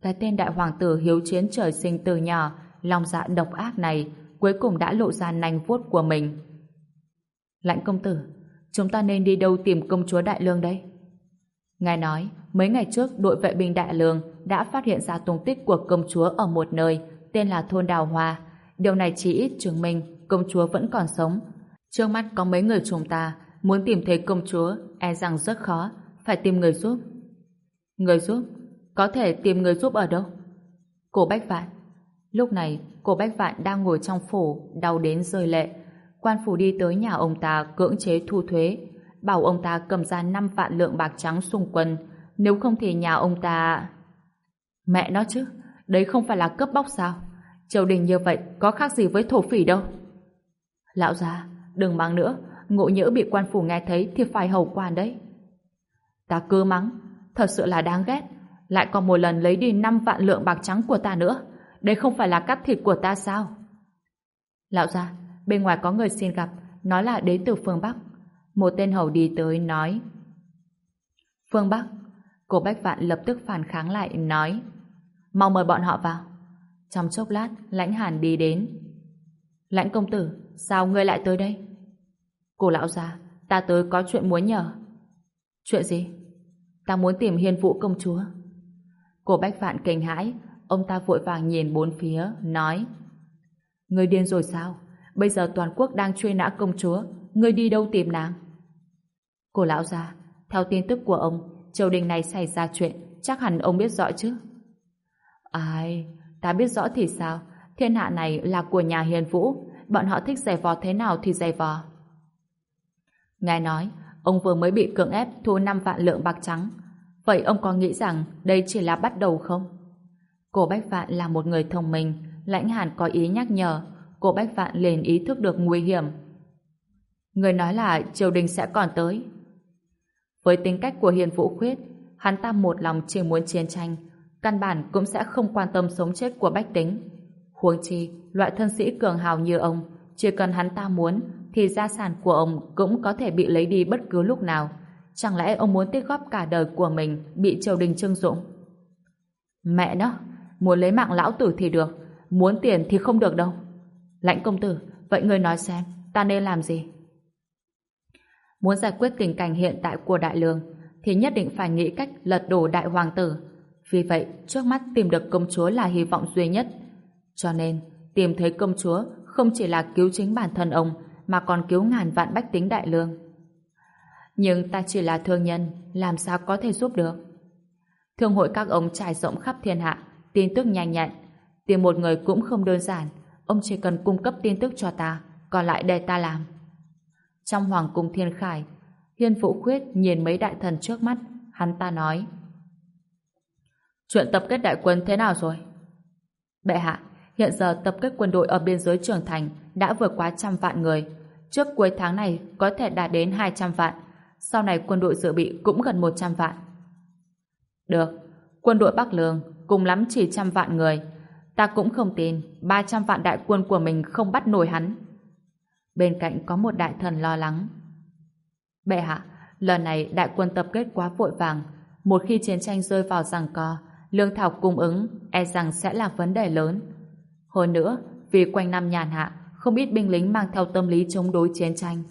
Cái tên đại hoàng tử hiếu chiến trời sinh từ nhỏ, lòng dạ độc ác này cuối cùng đã lộ ra nanh vuốt của mình. Lãnh công tử, chúng ta nên đi đâu tìm công chúa Đại Lương đây? Ngài nói, mấy ngày trước đội vệ binh Đại Lương đã phát hiện ra tung tích của công chúa ở một nơi tên là thôn Đào Hoa. Điều này chỉ ít chứng minh công chúa vẫn còn sống. Trước mắt có mấy người chúng ta muốn tìm thấy công chúa e rằng rất khó, phải tìm người giúp. Người giúp? Có thể tìm người giúp ở đâu? Cổ Bách Vạn. Lúc này, cổ Bách Vạn đang ngồi trong phủ, đau đến rơi lệ. Quan phủ đi tới nhà ông ta cưỡng chế thu thuế, bảo ông ta cầm ra 5 vạn lượng bạc trắng xung quân, nếu không thì nhà ông ta... Mẹ nó chứ, đấy không phải là cướp bóc sao? Triều đình như vậy có khác gì với thổ phỉ đâu. Lão già, đừng mắng nữa, ngộ nhỡ bị quan phủ nghe thấy thì phải hầu quan đấy. Ta cứ mắng, thật sự là đáng ghét. Lại còn một lần lấy đi 5 vạn lượng bạc trắng của ta nữa. Đây không phải là cắt thịt của ta sao? Lão gia, bên ngoài có người xin gặp, nói là đến từ phương Bắc. Một tên hầu đi tới nói. Phương Bắc, cô Bách Vạn lập tức phản kháng lại, nói. Mau mời bọn họ vào. Trong chốc lát, lãnh hàn đi đến. Lãnh công tử, sao ngươi lại tới đây? Cô lão gia, ta tới có chuyện muốn nhờ. Chuyện gì? Ta muốn tìm hiên vũ công chúa. Cô Bách Vạn kinh hãi, ông ta vội vàng nhìn bốn phía, nói "Người điên rồi sao? Bây giờ toàn quốc đang truy nã công chúa, người đi đâu tìm nàng? Cô lão già, theo tin tức của ông, triều đình này xảy ra chuyện, chắc hẳn ông biết rõ chứ? Ai, ta biết rõ thì sao? Thiên hạ này là của nhà hiền vũ, bọn họ thích giày vò thế nào thì giày vò. Ngài nói, ông vừa mới bị cưỡng ép thu 5 vạn lượng bạc trắng. Vậy ông có nghĩ rằng đây chỉ là bắt đầu không? Cô Bách Vạn là một người thông minh, lãnh hàn có ý nhắc nhở, cô Bách Vạn liền ý thức được nguy hiểm. Người nói là triều đình sẽ còn tới. Với tính cách của Hiền Vũ Khuyết, hắn ta một lòng chỉ muốn chiến tranh, căn bản cũng sẽ không quan tâm sống chết của bách tính. Huống chi, loại thân sĩ cường hào như ông, chỉ cần hắn ta muốn, thì gia sản của ông cũng có thể bị lấy đi bất cứ lúc nào. Chẳng lẽ ông muốn tích góp cả đời của mình bị triều đình trưng dụng? Mẹ nó, muốn lấy mạng lão tử thì được, muốn tiền thì không được đâu. Lãnh công tử, vậy ngươi nói xem, ta nên làm gì? Muốn giải quyết tình cảnh hiện tại của đại lương, thì nhất định phải nghĩ cách lật đổ đại hoàng tử. Vì vậy, trước mắt tìm được công chúa là hy vọng duy nhất. Cho nên, tìm thấy công chúa không chỉ là cứu chính bản thân ông, mà còn cứu ngàn vạn bách tính đại lương. Nhưng ta chỉ là thương nhân, làm sao có thể giúp được? Thương hội các ông trải rộng khắp thiên hạ, tin tức nhanh nhạy. Tìm một người cũng không đơn giản, ông chỉ cần cung cấp tin tức cho ta, còn lại để ta làm. Trong Hoàng cung Thiên Khải, Hiên Vũ Khuyết nhìn mấy đại thần trước mắt, hắn ta nói. Chuyện tập kết đại quân thế nào rồi? Bệ hạ, hiện giờ tập kết quân đội ở biên giới trưởng thành đã vượt quá trăm vạn người. Trước cuối tháng này có thể đạt đến 200 vạn. Sau này quân đội dự bị cũng gần 100 vạn. Được, quân đội Bắc Lương cùng lắm chỉ trăm vạn người. Ta cũng không tin 300 vạn đại quân của mình không bắt nổi hắn. Bên cạnh có một đại thần lo lắng. Bệ hạ, lần này đại quân tập kết quá vội vàng. Một khi chiến tranh rơi vào giằng co, lương thảo cung ứng e rằng sẽ là vấn đề lớn. Hơn nữa, vì quanh năm nhàn hạ, không ít binh lính mang theo tâm lý chống đối chiến tranh.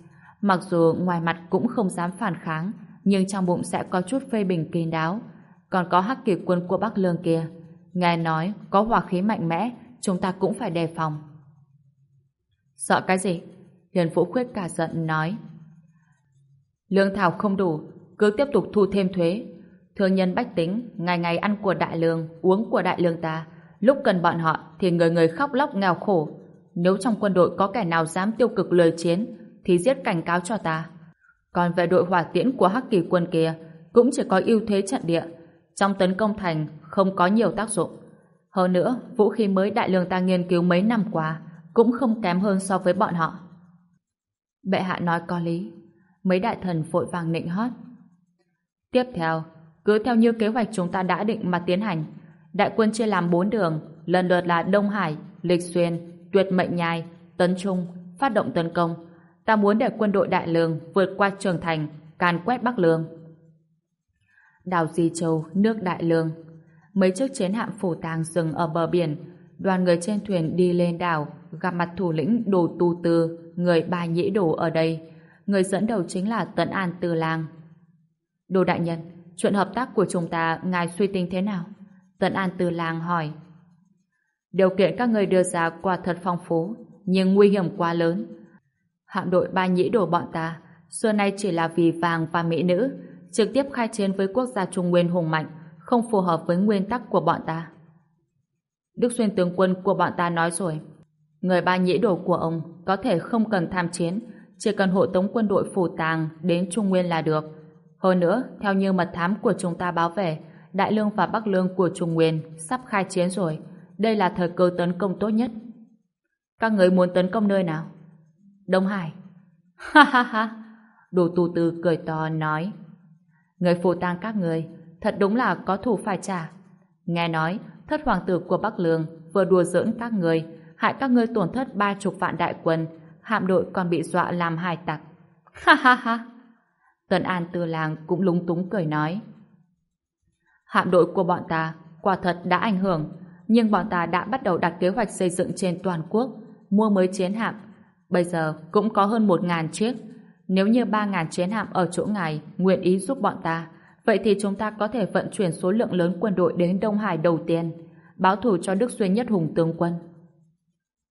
Mặc dù ngoài mặt cũng không dám phản kháng, nhưng trong bụng sẽ có chút phê bình kín đáo. Còn có hắc kỳ quân của Bắc Lương kia. Nghe nói có hỏa khí mạnh mẽ, chúng ta cũng phải đề phòng. Sợ cái gì? Hiền Vũ Khuyết cả giận nói. Lương thảo không đủ, cứ tiếp tục thu thêm thuế. Thương nhân bách tính, ngày ngày ăn của đại lương, uống của đại lương ta. Lúc cần bọn họ thì người người khóc lóc nghèo khổ. Nếu trong quân đội có kẻ nào dám tiêu cực lời chiến, thì giết cảnh cáo cho ta. Còn về đội hỏa tiễn của Hắc Kỳ quân kia, cũng chỉ có ưu thế trận địa. Trong tấn công thành không có nhiều tác dụng. Hơn nữa, vũ khí mới đại lương ta nghiên cứu mấy năm qua cũng không kém hơn so với bọn họ. Bệ hạ nói có lý. Mấy đại thần vội vàng nịnh hót. Tiếp theo, cứ theo như kế hoạch chúng ta đã định mà tiến hành. Đại quân chia làm bốn đường, lần lượt là Đông Hải, Lịch Xuyên, Tuyệt Mệnh Nhai, Tấn Trung, phát động tấn công. Ta muốn để quân đội Đại Lương vượt qua Trường Thành, càn quét Bắc Lương. Đảo Di Châu, nước Đại Lương. Mấy chiếc chiến hạm phủ tàng dừng ở bờ biển. Đoàn người trên thuyền đi lên đảo, gặp mặt thủ lĩnh Đồ Tu Tư, người ba nhĩ đồ ở đây. Người dẫn đầu chính là Tấn An Tư Lang. Đồ đại nhân, chuyện hợp tác của chúng ta ngài suy tính thế nào? Tấn An Tư Lang hỏi. Điều kiện các người đưa ra quả thật phong phú, nhưng nguy hiểm quá lớn. Hạm đội ba nhĩ đồ bọn ta, xưa nay chỉ là vì vàng và mỹ nữ, trực tiếp khai chiến với quốc gia Trung Nguyên hùng mạnh, không phù hợp với nguyên tắc của bọn ta. Đức Xuyên tướng quân của bọn ta nói rồi, người ba nhĩ đồ của ông có thể không cần tham chiến, chỉ cần hộ tống quân đội phủ tàng đến Trung Nguyên là được. Hơn nữa, theo như mật thám của chúng ta báo về, Đại Lương và Bắc Lương của Trung Nguyên sắp khai chiến rồi. Đây là thời cơ tấn công tốt nhất. Các người muốn tấn công nơi nào? Đông Hải. Ha ha ha. Đồ tù tư cười to nói. Người phù tang các người, thật đúng là có thủ phải trả. Nghe nói, thất hoàng tử của Bắc Lương vừa đùa giỡn các người, hại các ngươi tổn thất ba chục vạn đại quân, hạm đội còn bị dọa làm hải tặc. Ha ha ha! Tần An Tư Làng cũng lúng túng cười nói. Hạm đội của bọn ta quả thật đã ảnh hưởng, nhưng bọn ta đã bắt đầu đặt kế hoạch xây dựng trên toàn quốc, mua mới chiến hạm. Bây giờ cũng có hơn một ngàn chiếc. Nếu như ba ngàn chiến hạm ở chỗ ngài nguyện ý giúp bọn ta, vậy thì chúng ta có thể vận chuyển số lượng lớn quân đội đến Đông Hải đầu tiên, báo thù cho Đức Xuyên Nhất Hùng tướng quân.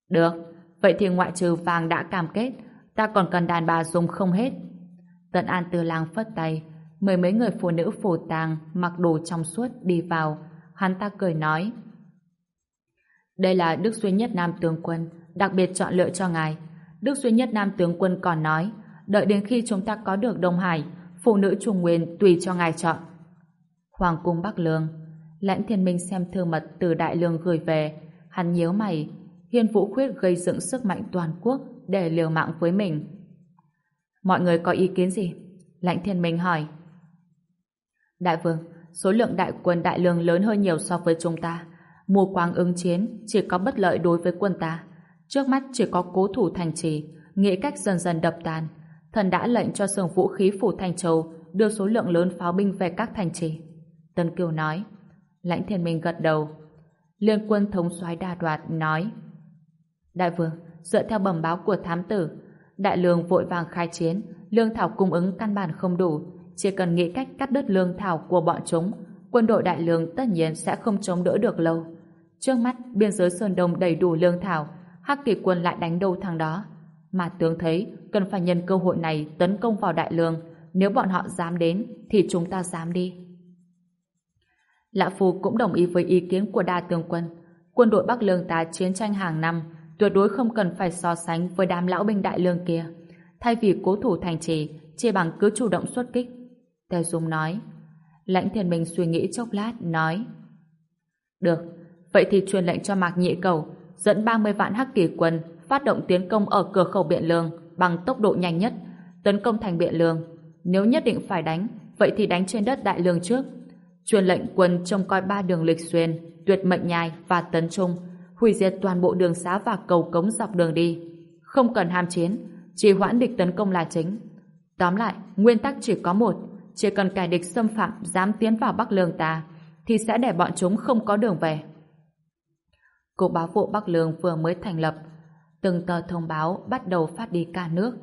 Được, vậy thì ngoại trừ vàng đã cam kết, ta còn cần đàn bà dùng không hết. Tận An Tư Lang phất tay, mười mấy người phụ nữ phổ tàng mặc đồ trong suốt đi vào. Hắn ta cười nói. Đây là Đức Xuyên Nhất Nam tướng quân, đặc biệt chọn lựa cho ngài. Đức duy Nhất Nam tướng quân còn nói, đợi đến khi chúng ta có được Đông Hải, phụ nữ Trung Nguyên tùy cho ngài chọn. Hoàng cung Bắc Lương, Lãnh Thiên Minh xem thư mật từ Đại Lương gửi về, hắn nhíu mày, Hiên Vũ Khuyết gây dựng sức mạnh toàn quốc để liều mạng với mình. Mọi người có ý kiến gì? Lãnh Thiên Minh hỏi. Đại vương, số lượng đại quân đại lương lớn hơn nhiều so với chúng ta. Mùa quang ứng chiến chỉ có bất lợi đối với quân ta. Trước mắt chỉ có cố thủ thành trì, nghĩ cách dần dần đập tàn. Thần đã lệnh cho sưởng vũ khí phủ Thành Châu đưa số lượng lớn pháo binh về các thành trì. Tân Kiều nói. Lãnh thiên minh gật đầu. Liên quân thống soái đa đoạt nói. Đại vương, dựa theo bẩm báo của thám tử, đại lương vội vàng khai chiến, lương thảo cung ứng căn bản không đủ, chỉ cần nghĩ cách cắt đứt lương thảo của bọn chúng, quân đội đại lương tất nhiên sẽ không chống đỡ được lâu. Trước mắt, biên giới Sơn Đông đầy đủ lương thảo, Hắc Kỳ quân lại đánh đâu thằng đó. Mà tướng thấy, cần phải nhân cơ hội này tấn công vào đại lương, nếu bọn họ dám đến, thì chúng ta dám đi. Lã Phu cũng đồng ý với ý kiến của đa tướng quân. Quân đội Bắc Lương ta chiến tranh hàng năm, tuyệt đối không cần phải so sánh với đám lão binh đại lương kia. Thay vì cố thủ thành trì, chia bằng cứ chủ động xuất kích. Tề Dung nói. Lãnh thiên minh suy nghĩ chốc lát, nói. Được, vậy thì truyền lệnh cho Mạc Nhị Cầu, dẫn 30 vạn hắc kỳ quân phát động tiến công ở cửa khẩu Biện Lương bằng tốc độ nhanh nhất, tấn công thành Biện Lương. Nếu nhất định phải đánh, vậy thì đánh trên đất Đại Lương trước. Truyền lệnh quân trông coi ba đường lịch xuyên, tuyệt mệnh nhai và tấn trung, hủy diệt toàn bộ đường xá và cầu cống dọc đường đi. Không cần ham chiến, chỉ hoãn địch tấn công là chính. Tóm lại, nguyên tắc chỉ có một, chỉ cần kẻ địch xâm phạm dám tiến vào Bắc Lương ta, thì sẽ để bọn chúng không có đường về. Cục báo vụ Bắc Lương vừa mới thành lập, từng tờ thông báo bắt đầu phát đi cả nước.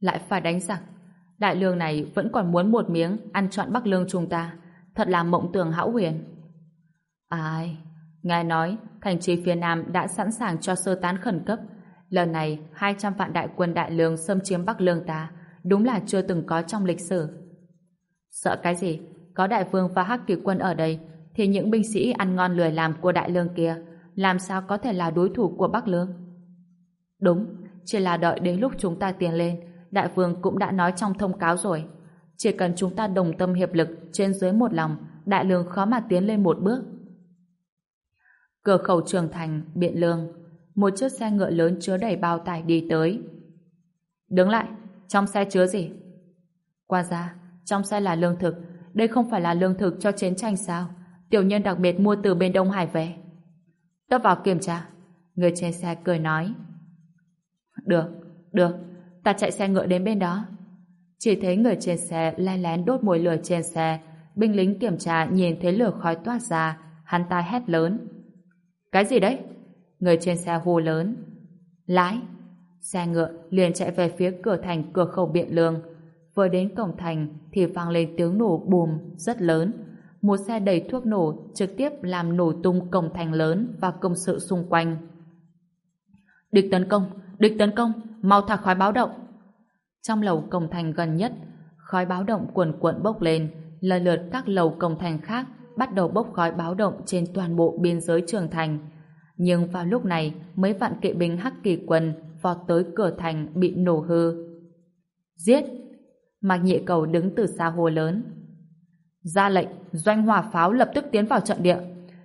Lại phải đánh giặc, đại lương này vẫn còn muốn một miếng ăn trọn Bắc Lương chúng ta, thật là mộng tưởng hão huyền. Ai, nghe nói thành trì phía Nam đã sẵn sàng cho sơ tán khẩn cấp, lần này 200 vạn đại quân đại lương xâm chiếm Bắc Lương ta, đúng là chưa từng có trong lịch sử. Sợ cái gì? Có đại vương và hắc kỳ quân ở đây, thì những binh sĩ ăn ngon lười làm của đại lương kia làm sao có thể là đối thủ của Bắc Lương? Đúng, chỉ là đợi đến lúc chúng ta tiến lên, đại vương cũng đã nói trong thông cáo rồi. Chỉ cần chúng ta đồng tâm hiệp lực trên dưới một lòng, đại lương khó mà tiến lên một bước. Cửa khẩu trường thành, biện lương, một chiếc xe ngựa lớn chứa đầy bao tải đi tới. Đứng lại, trong xe chứa gì? Qua ra, trong xe là lương thực, đây không phải là lương thực cho chiến tranh sao? Tiểu nhân đặc biệt mua từ bên Đông Hải về. Tớ vào kiểm tra. Người trên xe cười nói. Được, được, ta chạy xe ngựa đến bên đó. Chỉ thấy người trên xe len lén đốt mùi lửa trên xe, binh lính kiểm tra nhìn thấy lửa khói toát ra, hắn ta hét lớn. Cái gì đấy? Người trên xe hô lớn. Lái! Xe ngựa liền chạy về phía cửa thành cửa khẩu Biện Lương. Vừa đến cổng thành thì vang lên tiếng nổ bùm rất lớn. Một xe đầy thuốc nổ trực tiếp làm nổ tung cổng thành lớn và công sự xung quanh. Địch tấn công! Địch tấn công! Mau thả khói báo động! Trong lầu cổng thành gần nhất, khói báo động cuồn cuộn bốc lên, lần lượt các lầu cổng thành khác bắt đầu bốc khói báo động trên toàn bộ biên giới trường thành. Nhưng vào lúc này, mấy vạn kỵ binh hắc kỳ quân vọt tới cửa thành bị nổ hư. Giết! Mạc nhị cầu đứng từ xa hồ lớn. Ra lệnh, doanh hỏa pháo lập tức tiến vào trận địa,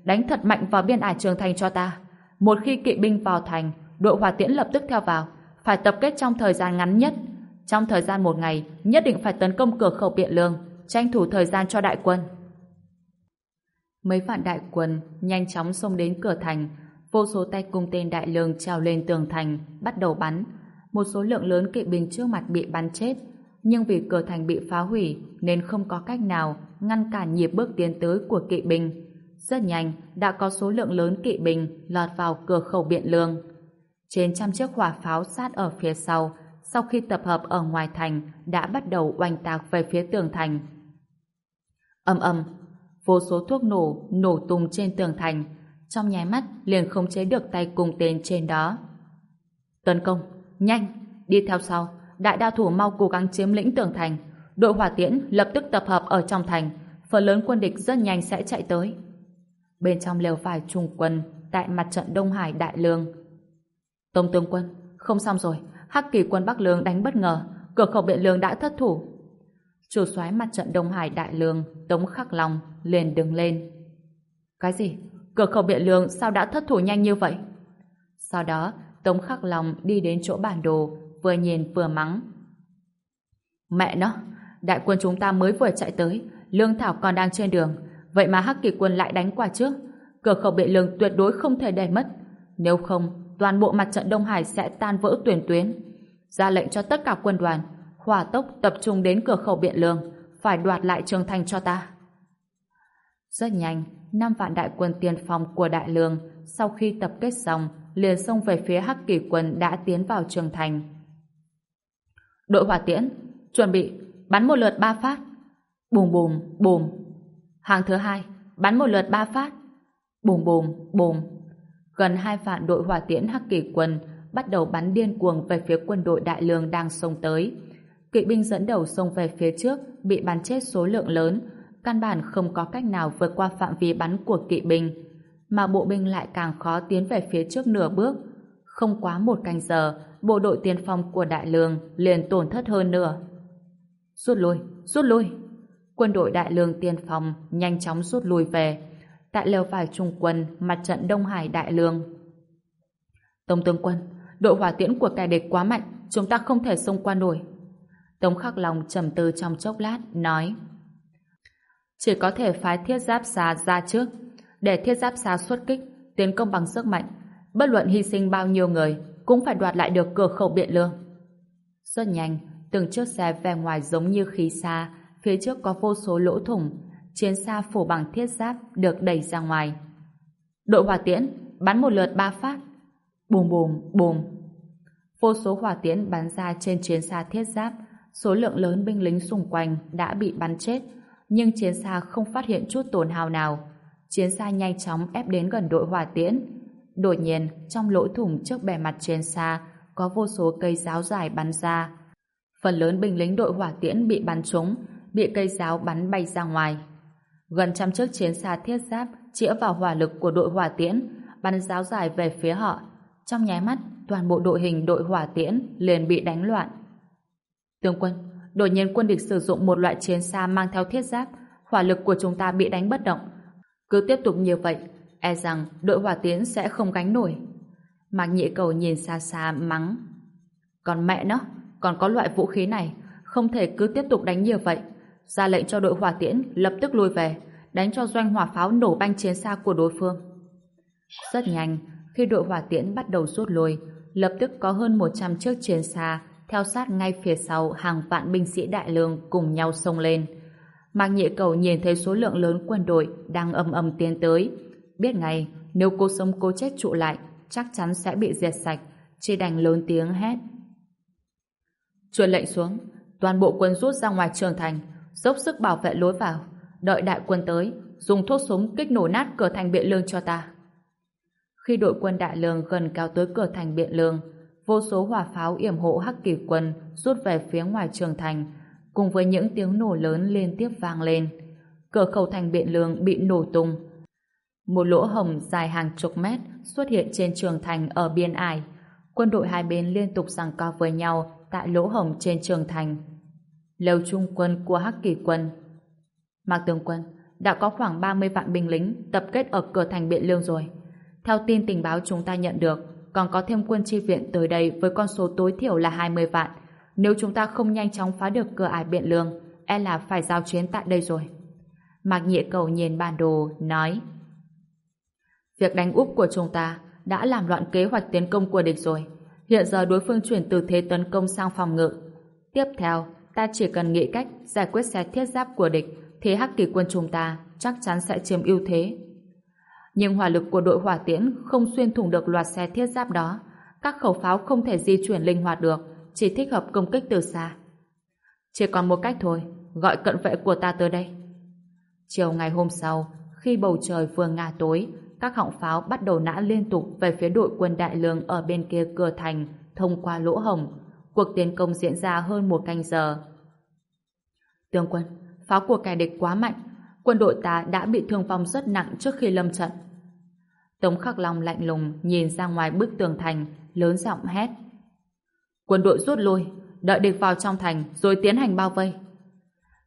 đánh thật mạnh vào biên ải trường thành cho ta. Một khi kỵ binh vào thành, đội hỏa tiễn lập tức theo vào, phải tập kết trong thời gian ngắn nhất. Trong thời gian một ngày, nhất định phải tấn công cửa khẩu biện lương, tranh thủ thời gian cho đại quân. Mấy vạn đại quân nhanh chóng xông đến cửa thành, vô số tay cung tên đại lương trèo lên tường thành, bắt đầu bắn. Một số lượng lớn kỵ binh trước mặt bị bắn chết, nhưng vì cửa thành bị phá hủy nên không có cách nào ngăn cản nhịp bước tiến tới của kỵ binh. Rất nhanh, đã có số lượng lớn kỵ binh lọt vào cửa khẩu biện lương. Trên trăm chiếc hỏa pháo sát ở phía sau, sau khi tập hợp ở ngoài thành, đã bắt đầu oanh tạc về phía tường thành. ầm ầm, vô số thuốc nổ nổ tung trên tường thành, trong nháy mắt liền không chế được tay cùng tên trên đó. Tấn công, nhanh, đi theo sau, đại đao thủ mau cố gắng chiếm lĩnh tường thành, đội hỏa tiễn lập tức tập hợp ở trong thành, phần lớn quân địch rất nhanh sẽ chạy tới. Bên trong lều vải trùng quân, tại mặt trận Đông Hải Đại Lương. Tông tướng quân, không xong rồi, Hắc Kỳ quân Bắc Lương đánh bất ngờ, cửa khẩu Biện Lương đã thất thủ. Chủ soái mặt trận Đông Hải Đại Lương, Tống Khắc Long liền đứng lên. Cái gì? Cửa khẩu Biện Lương sao đã thất thủ nhanh như vậy? Sau đó, Tống Khắc Long đi đến chỗ bản đồ, vừa nhìn vừa mắng. Mẹ nó, đại quân chúng ta mới vừa chạy tới, Lương Thảo còn đang trên đường, vậy mà Hắc Kỳ quân lại đánh qua trước. Cửa khẩu bị Lương tuyệt đối không thể để mất. Nếu không, toàn bộ mặt trận Đông Hải sẽ tan vỡ tuyển tuyến. Ra lệnh cho tất cả quân đoàn, hỏa tốc tập trung đến cửa khẩu Biện Lương, phải đoạt lại Trường Thành cho ta. Rất nhanh, năm vạn đại quân tiền phòng của Đại Lương sau khi tập kết xong liền xông về phía Hắc Kỳ quân đã tiến vào Trường Thành. Đội hỏa tiễn, chuẩn bị, bắn một lượt ba phát. Bùm bùm, bùm. Hàng thứ hai, bắn một lượt ba phát. Bùm bùm, bùm. Gần hai vạn đội hỏa tiễn Hắc Kỳ quân bắt đầu bắn điên cuồng về phía quân đội Đại Lương đang xông tới. Kỵ binh dẫn đầu xông về phía trước bị bắn chết số lượng lớn, căn bản không có cách nào vượt qua phạm vi bắn của kỵ binh, mà bộ binh lại càng khó tiến về phía trước nửa bước. Không quá một canh giờ, bộ đội tiên phong của Đại Lương liền tổn thất hơn nữa. Rút lui, rút lui! Quân đội Đại Lương tiên phong nhanh chóng rút lui về. Tại lều vải trung quân mặt trận Đông Hải Đại Lương. tổng tướng quân, đội hỏa tiễn của kẻ địch quá mạnh, chúng ta không thể xông qua nổi. Tống Khắc Long trầm tư trong chốc lát, nói Chỉ có thể phái thiết giáp xa ra trước, để thiết giáp xa xuất kích, tiến công bằng sức mạnh. Bất luận hy sinh bao nhiêu người, cũng phải đoạt lại được cửa khẩu biện lương. Rất nhanh, từng chiếc xe về ngoài giống như khí xa, phía trước có vô số lỗ thủng, chiến xa phủ bằng thiết giáp được đẩy ra ngoài. Đội hỏa tiễn, bắn một lượt ba phát. Bùm bùm, bùm. Vô số hỏa tiễn bắn ra trên chiến xa thiết giáp, số lượng lớn binh lính xung quanh đã bị bắn chết, nhưng chiến xa không phát hiện chút tổn hào nào. Chiến xa nhanh chóng ép đến gần đội hỏa tiễn. Đột nhiên, trong lỗ thủng trước bề mặt chiến xa có vô số cây giáo dài bắn ra. Phần lớn binh lính đội hỏa tiễn bị bắn trúng, bị cây giáo bắn bay ra ngoài. Gần trăm chiếc chiến xa thiết giáp chĩa vào hỏa lực của đội hỏa tiễn, bắn giáo dài về phía họ. Trong nháy mắt, toàn bộ đội hình đội hỏa tiễn liền bị đánh loạn. Tướng quân, đột nhiên quân địch sử dụng một loại chiến xa mang theo thiết giáp, hỏa lực của chúng ta bị đánh bất động. Cứ tiếp tục như vậy, e rằng đội hỏa tiến sẽ không gánh nổi. Mạc nhị cầu nhìn xa xa mắng. Còn mẹ nó, còn có loại vũ khí này, không thể cứ tiếp tục đánh như vậy. Ra lệnh cho đội hỏa tiễn lập tức lui về, đánh cho doanh hỏa pháo nổ banh chiến xa của đối phương. Rất nhanh, khi đội hỏa tiễn bắt đầu rút lui, lập tức có hơn 100 chiếc chiến xa theo sát ngay phía sau hàng vạn binh sĩ đại lương cùng nhau xông lên. Mạc Nhị Cầu nhìn thấy số lượng lớn quân đội đang âm âm tiến tới, biết ngay nếu cô sống cô chết trụ lại, chắc chắn sẽ bị diệt sạch, chỉ đành lớn tiếng hét. Truyền lệnh xuống, toàn bộ quân rút ra ngoài trường thành, dốc sức bảo vệ lối vào, đợi đại quân tới, dùng thuốc súng kích nổ nát cửa thành Biện Lương cho ta. Khi đội quân đại lương gần cao tới cửa thành Biện Lương, vô số hỏa pháo yểm hộ hắc kỳ quân rút về phía ngoài trường thành, cùng với những tiếng nổ lớn liên tiếp vang lên. Cửa khẩu thành Biện Lương bị nổ tung. Một lỗ hồng dài hàng chục mét xuất hiện trên trường thành ở biên ải. Quân đội hai bên liên tục giằng co với nhau tại lỗ hồng trên trường thành. Lều trung quân của Hắc Kỳ quân. Mạc Tướng Quân, đã có khoảng 30 vạn binh lính tập kết ở cửa thành Biện Lương rồi. Theo tin tình báo chúng ta nhận được, còn có thêm quân chi viện tới đây với con số tối thiểu là 20 vạn. Nếu chúng ta không nhanh chóng phá được cửa ải biện lương, e là phải giao chiến tại đây rồi. Mạc Nhị Cầu nhìn bản đồ, nói Việc đánh úp của chúng ta đã làm loạn kế hoạch tiến công của địch rồi. Hiện giờ đối phương chuyển từ thế tấn công sang phòng ngự. Tiếp theo, ta chỉ cần nghĩ cách giải quyết xe thiết giáp của địch thì hắc kỳ quân chúng ta chắc chắn sẽ chiếm ưu thế nhưng hỏa lực của đội hỏa tiễn không xuyên thủng được loạt xe thiết giáp đó. Các khẩu pháo không thể di chuyển linh hoạt được, chỉ thích hợp công kích từ xa. Chỉ còn một cách thôi, gọi cận vệ của ta tới đây. Chiều ngày hôm sau, khi bầu trời vừa ngả tối, các họng pháo bắt đầu nã liên tục về phía đội quân đại lương ở bên kia cửa thành, thông qua lỗ hồng. Cuộc tiến công diễn ra hơn một canh giờ. Tướng quân, pháo của kẻ địch quá mạnh, quân đội ta đã bị thương vong rất nặng trước khi lâm trận. Tống Khắc Long lạnh lùng nhìn ra ngoài bức tường thành, lớn giọng hét. Quân đội rút lui, đợi địch vào trong thành rồi tiến hành bao vây.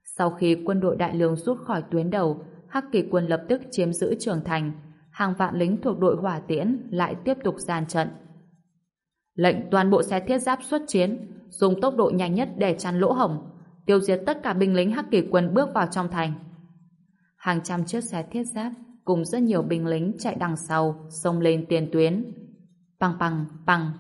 Sau khi quân đội đại lương rút khỏi tuyến đầu, Hắc Kỳ quân lập tức chiếm giữ trường thành, hàng vạn lính thuộc đội hỏa tiễn lại tiếp tục gian trận. Lệnh toàn bộ xe thiết giáp xuất chiến, dùng tốc độ nhanh nhất để chắn lỗ hổng, tiêu diệt tất cả binh lính Hắc Kỳ quân bước vào trong thành. Hàng trăm chiếc xe thiết giáp cùng rất nhiều binh lính chạy đằng sau, xông lên tiền tuyến. Bằng bằng, bằng.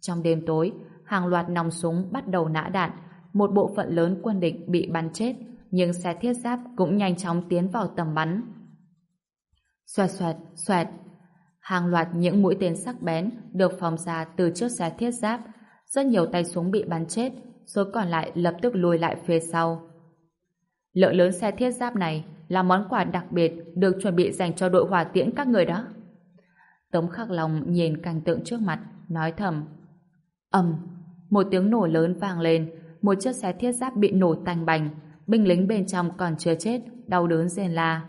Trong đêm tối, hàng loạt nòng súng bắt đầu nã đạn, một bộ phận lớn quân địch bị bắn chết, nhưng xe thiết giáp cũng nhanh chóng tiến vào tầm bắn. Xoẹt xoẹt, xoẹt. Hàng loạt những mũi tên sắc bén được phóng ra từ chiếc xe thiết giáp. Rất nhiều tay súng bị bắn chết, số còn lại lập tức lùi lại phía sau. Lượng lớn xe thiết giáp này là món quà đặc biệt được chuẩn bị dành cho đội hỏa tiễn các người đó. Tống khắc lòng nhìn cảnh tượng trước mặt, nói thầm. ầm, một tiếng nổ lớn vang lên, một chiếc xe thiết giáp bị nổ tành bành, binh lính bên trong còn chưa chết, đau đớn rên la.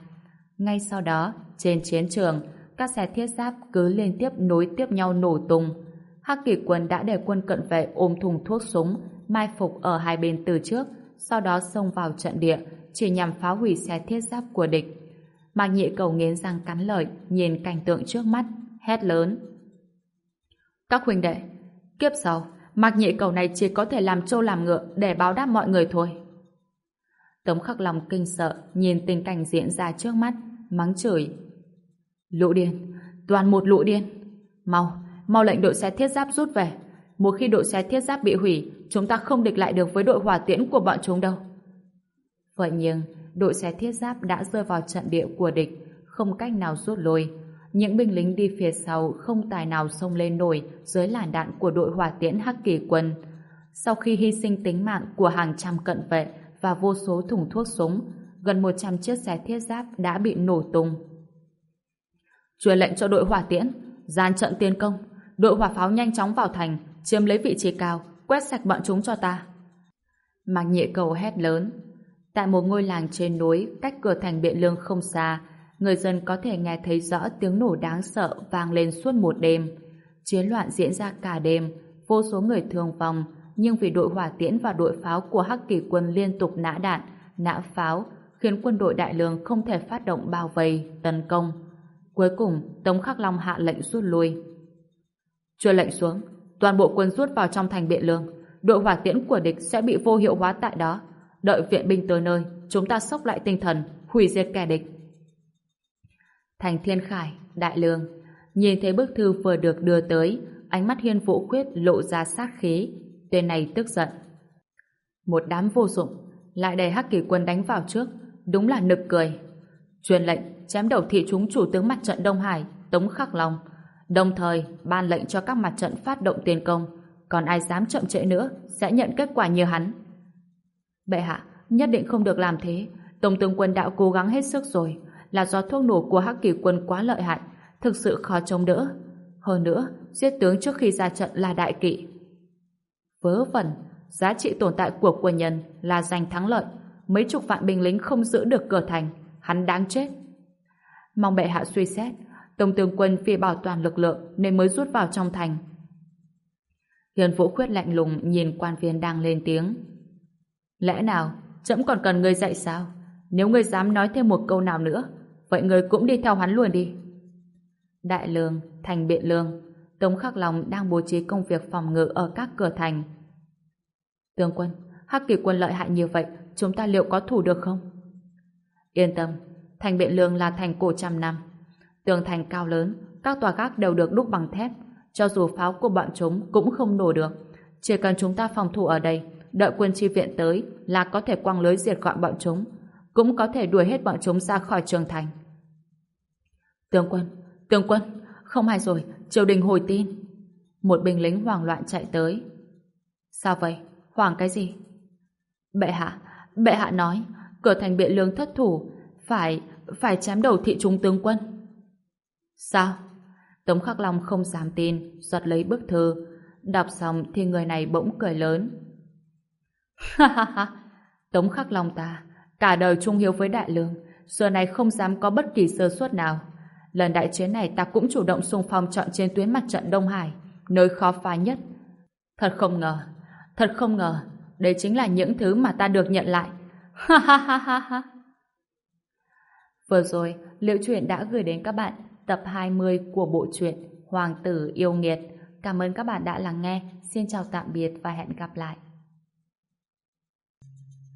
Ngay sau đó, trên chiến trường, các xe thiết giáp cứ liên tiếp nối tiếp nhau nổ tung. Hắc kỷ quân đã để quân cận vệ ôm thùng thuốc súng, mai phục ở hai bên từ trước, sau đó xông vào trận địa, chỉ nhằm phá hủy xe thiết giáp của địch. Mạc nhị cầu nghiến răng cắn lợi, nhìn cảnh tượng trước mắt, hét lớn. Các huynh đệ, kiếp sau, Mạc nhị cầu này chỉ có thể làm trâu làm ngựa để báo đáp mọi người thôi. Tống khắc lòng kinh sợ, nhìn tình cảnh diễn ra trước mắt, mắng chửi. Lũ điên, toàn một lũ điên. Mau, mau lệnh đội xe thiết giáp rút về. Một khi đội xe thiết giáp bị hủy, chúng ta không địch lại được với đội hỏa tiễn của bọn chúng đâu. Vậy nhưng, đội xe thiết giáp đã rơi vào trận địa của địch, không cách nào rút lui. Những binh lính đi phía sau không tài nào xông lên nổi dưới làn đạn của đội hỏa tiễn Hắc Kỳ quân. Sau khi hy sinh tính mạng của hàng trăm cận vệ và vô số thùng thuốc súng, gần 100 chiếc xe thiết giáp đã bị nổ tung. Truyền lệnh cho đội hỏa tiễn, gian trận tiến công, đội hỏa pháo nhanh chóng vào thành, chiếm lấy vị trí cao, quét sạch bọn chúng cho ta. Mạc nhị cầu hét lớn. Tại một ngôi làng trên núi, cách cửa thành biện lương không xa, người dân có thể nghe thấy rõ tiếng nổ đáng sợ vang lên suốt một đêm. Chiến loạn diễn ra cả đêm, vô số người thương vong, nhưng vì đội hỏa tiễn và đội pháo của Hắc Kỳ quân liên tục nã đạn, nã pháo, khiến quân đội đại lương không thể phát động bao vây, tấn công. Cuối cùng, Tống Khắc Long hạ lệnh rút lui. Chưa lệnh xuống, toàn bộ quân rút vào trong thành biện lương. Đội hỏa tiễn của địch sẽ bị vô hiệu hóa tại đó. Đợi viện binh tới nơi, chúng ta sốc lại tinh thần, hủy diệt kẻ địch. Thành Thiên Khải, Đại Lương, nhìn thấy bức thư vừa được đưa tới, ánh mắt Hiên Vũ Khuyết lộ ra sát khí. Tên này tức giận. Một đám vô dụng, lại để Hắc Kỳ quân đánh vào trước, đúng là nực cười. Truyền lệnh chém đầu thị chúng chủ tướng mặt trận Đông Hải, Tống Khắc Long, đồng thời ban lệnh cho các mặt trận phát động tiến công, còn ai dám chậm trễ nữa sẽ nhận kết quả như hắn. Bệ hạ, nhất định không được làm thế. Tổng tướng quân đạo cố gắng hết sức rồi, là do thuốc nổ của Hắc Kỳ quân quá lợi hại, thực sự khó chống đỡ. Hơn nữa, giết tướng trước khi ra trận là đại kỵ. Vớ vẩn, giá trị tồn tại của quân nhân là giành thắng lợi. Mấy chục vạn binh lính không giữ được cửa thành, hắn đáng chết. Mong bệ hạ suy xét, Tổng tướng quân vì bảo toàn lực lượng nên mới rút vào trong thành. Hiền Vũ Khuyết lạnh lùng nhìn quan viên đang lên tiếng. Lẽ nào, chậm còn cần người dạy sao? Nếu ngươi dám nói thêm một câu nào nữa, vậy ngươi cũng đi theo hắn luôn đi. Đại lương, thành biện lương, Tống Khắc Long đang bố trí công việc phòng ngự ở các cửa thành. Tướng quân, Hắc kỳ quân lợi hại như vậy, chúng ta liệu có thủ được không? Yên tâm, thành biện lương là thành cổ trăm năm. Tường thành cao lớn, các tòa gác đều được đúc bằng thép, cho dù pháo của bọn chúng cũng không nổ được. Chỉ cần chúng ta phòng thủ ở đây, đợi quân chi viện tới là có thể quăng lưới diệt gọn bọn chúng, cũng có thể đuổi hết bọn chúng ra khỏi trường thành. Tướng quân, tướng quân, không hay rồi, triều đình hồi tin. Một binh lính hoảng loạn chạy tới. Sao vậy? Hoảng cái gì? Bệ hạ, bệ hạ nói, cửa thành biện lương thất thủ, phải, phải chém đầu thị chúng tướng quân. Sao? Tống Khắc Long không dám tin, giật lấy bức thư. Đọc xong thì người này bỗng cười lớn. Ha ha ha! Tống Khắc Long ta, cả đời trung hiếu với đại lương, xưa này không dám có bất kỳ sơ suất nào. Lần đại chiến này ta cũng chủ động xung phong chọn trên tuyến mặt trận Đông Hải, nơi khó phá nhất. Thật không ngờ, thật không ngờ, đây chính là những thứ mà ta được nhận lại. Ha ha ha ha ha! Vừa rồi, Liệu Truyện đã gửi đến các bạn tập 20 của bộ truyện Hoàng tử yêu nghiệt. Cảm ơn các bạn đã lắng nghe. Xin chào tạm biệt và hẹn gặp lại.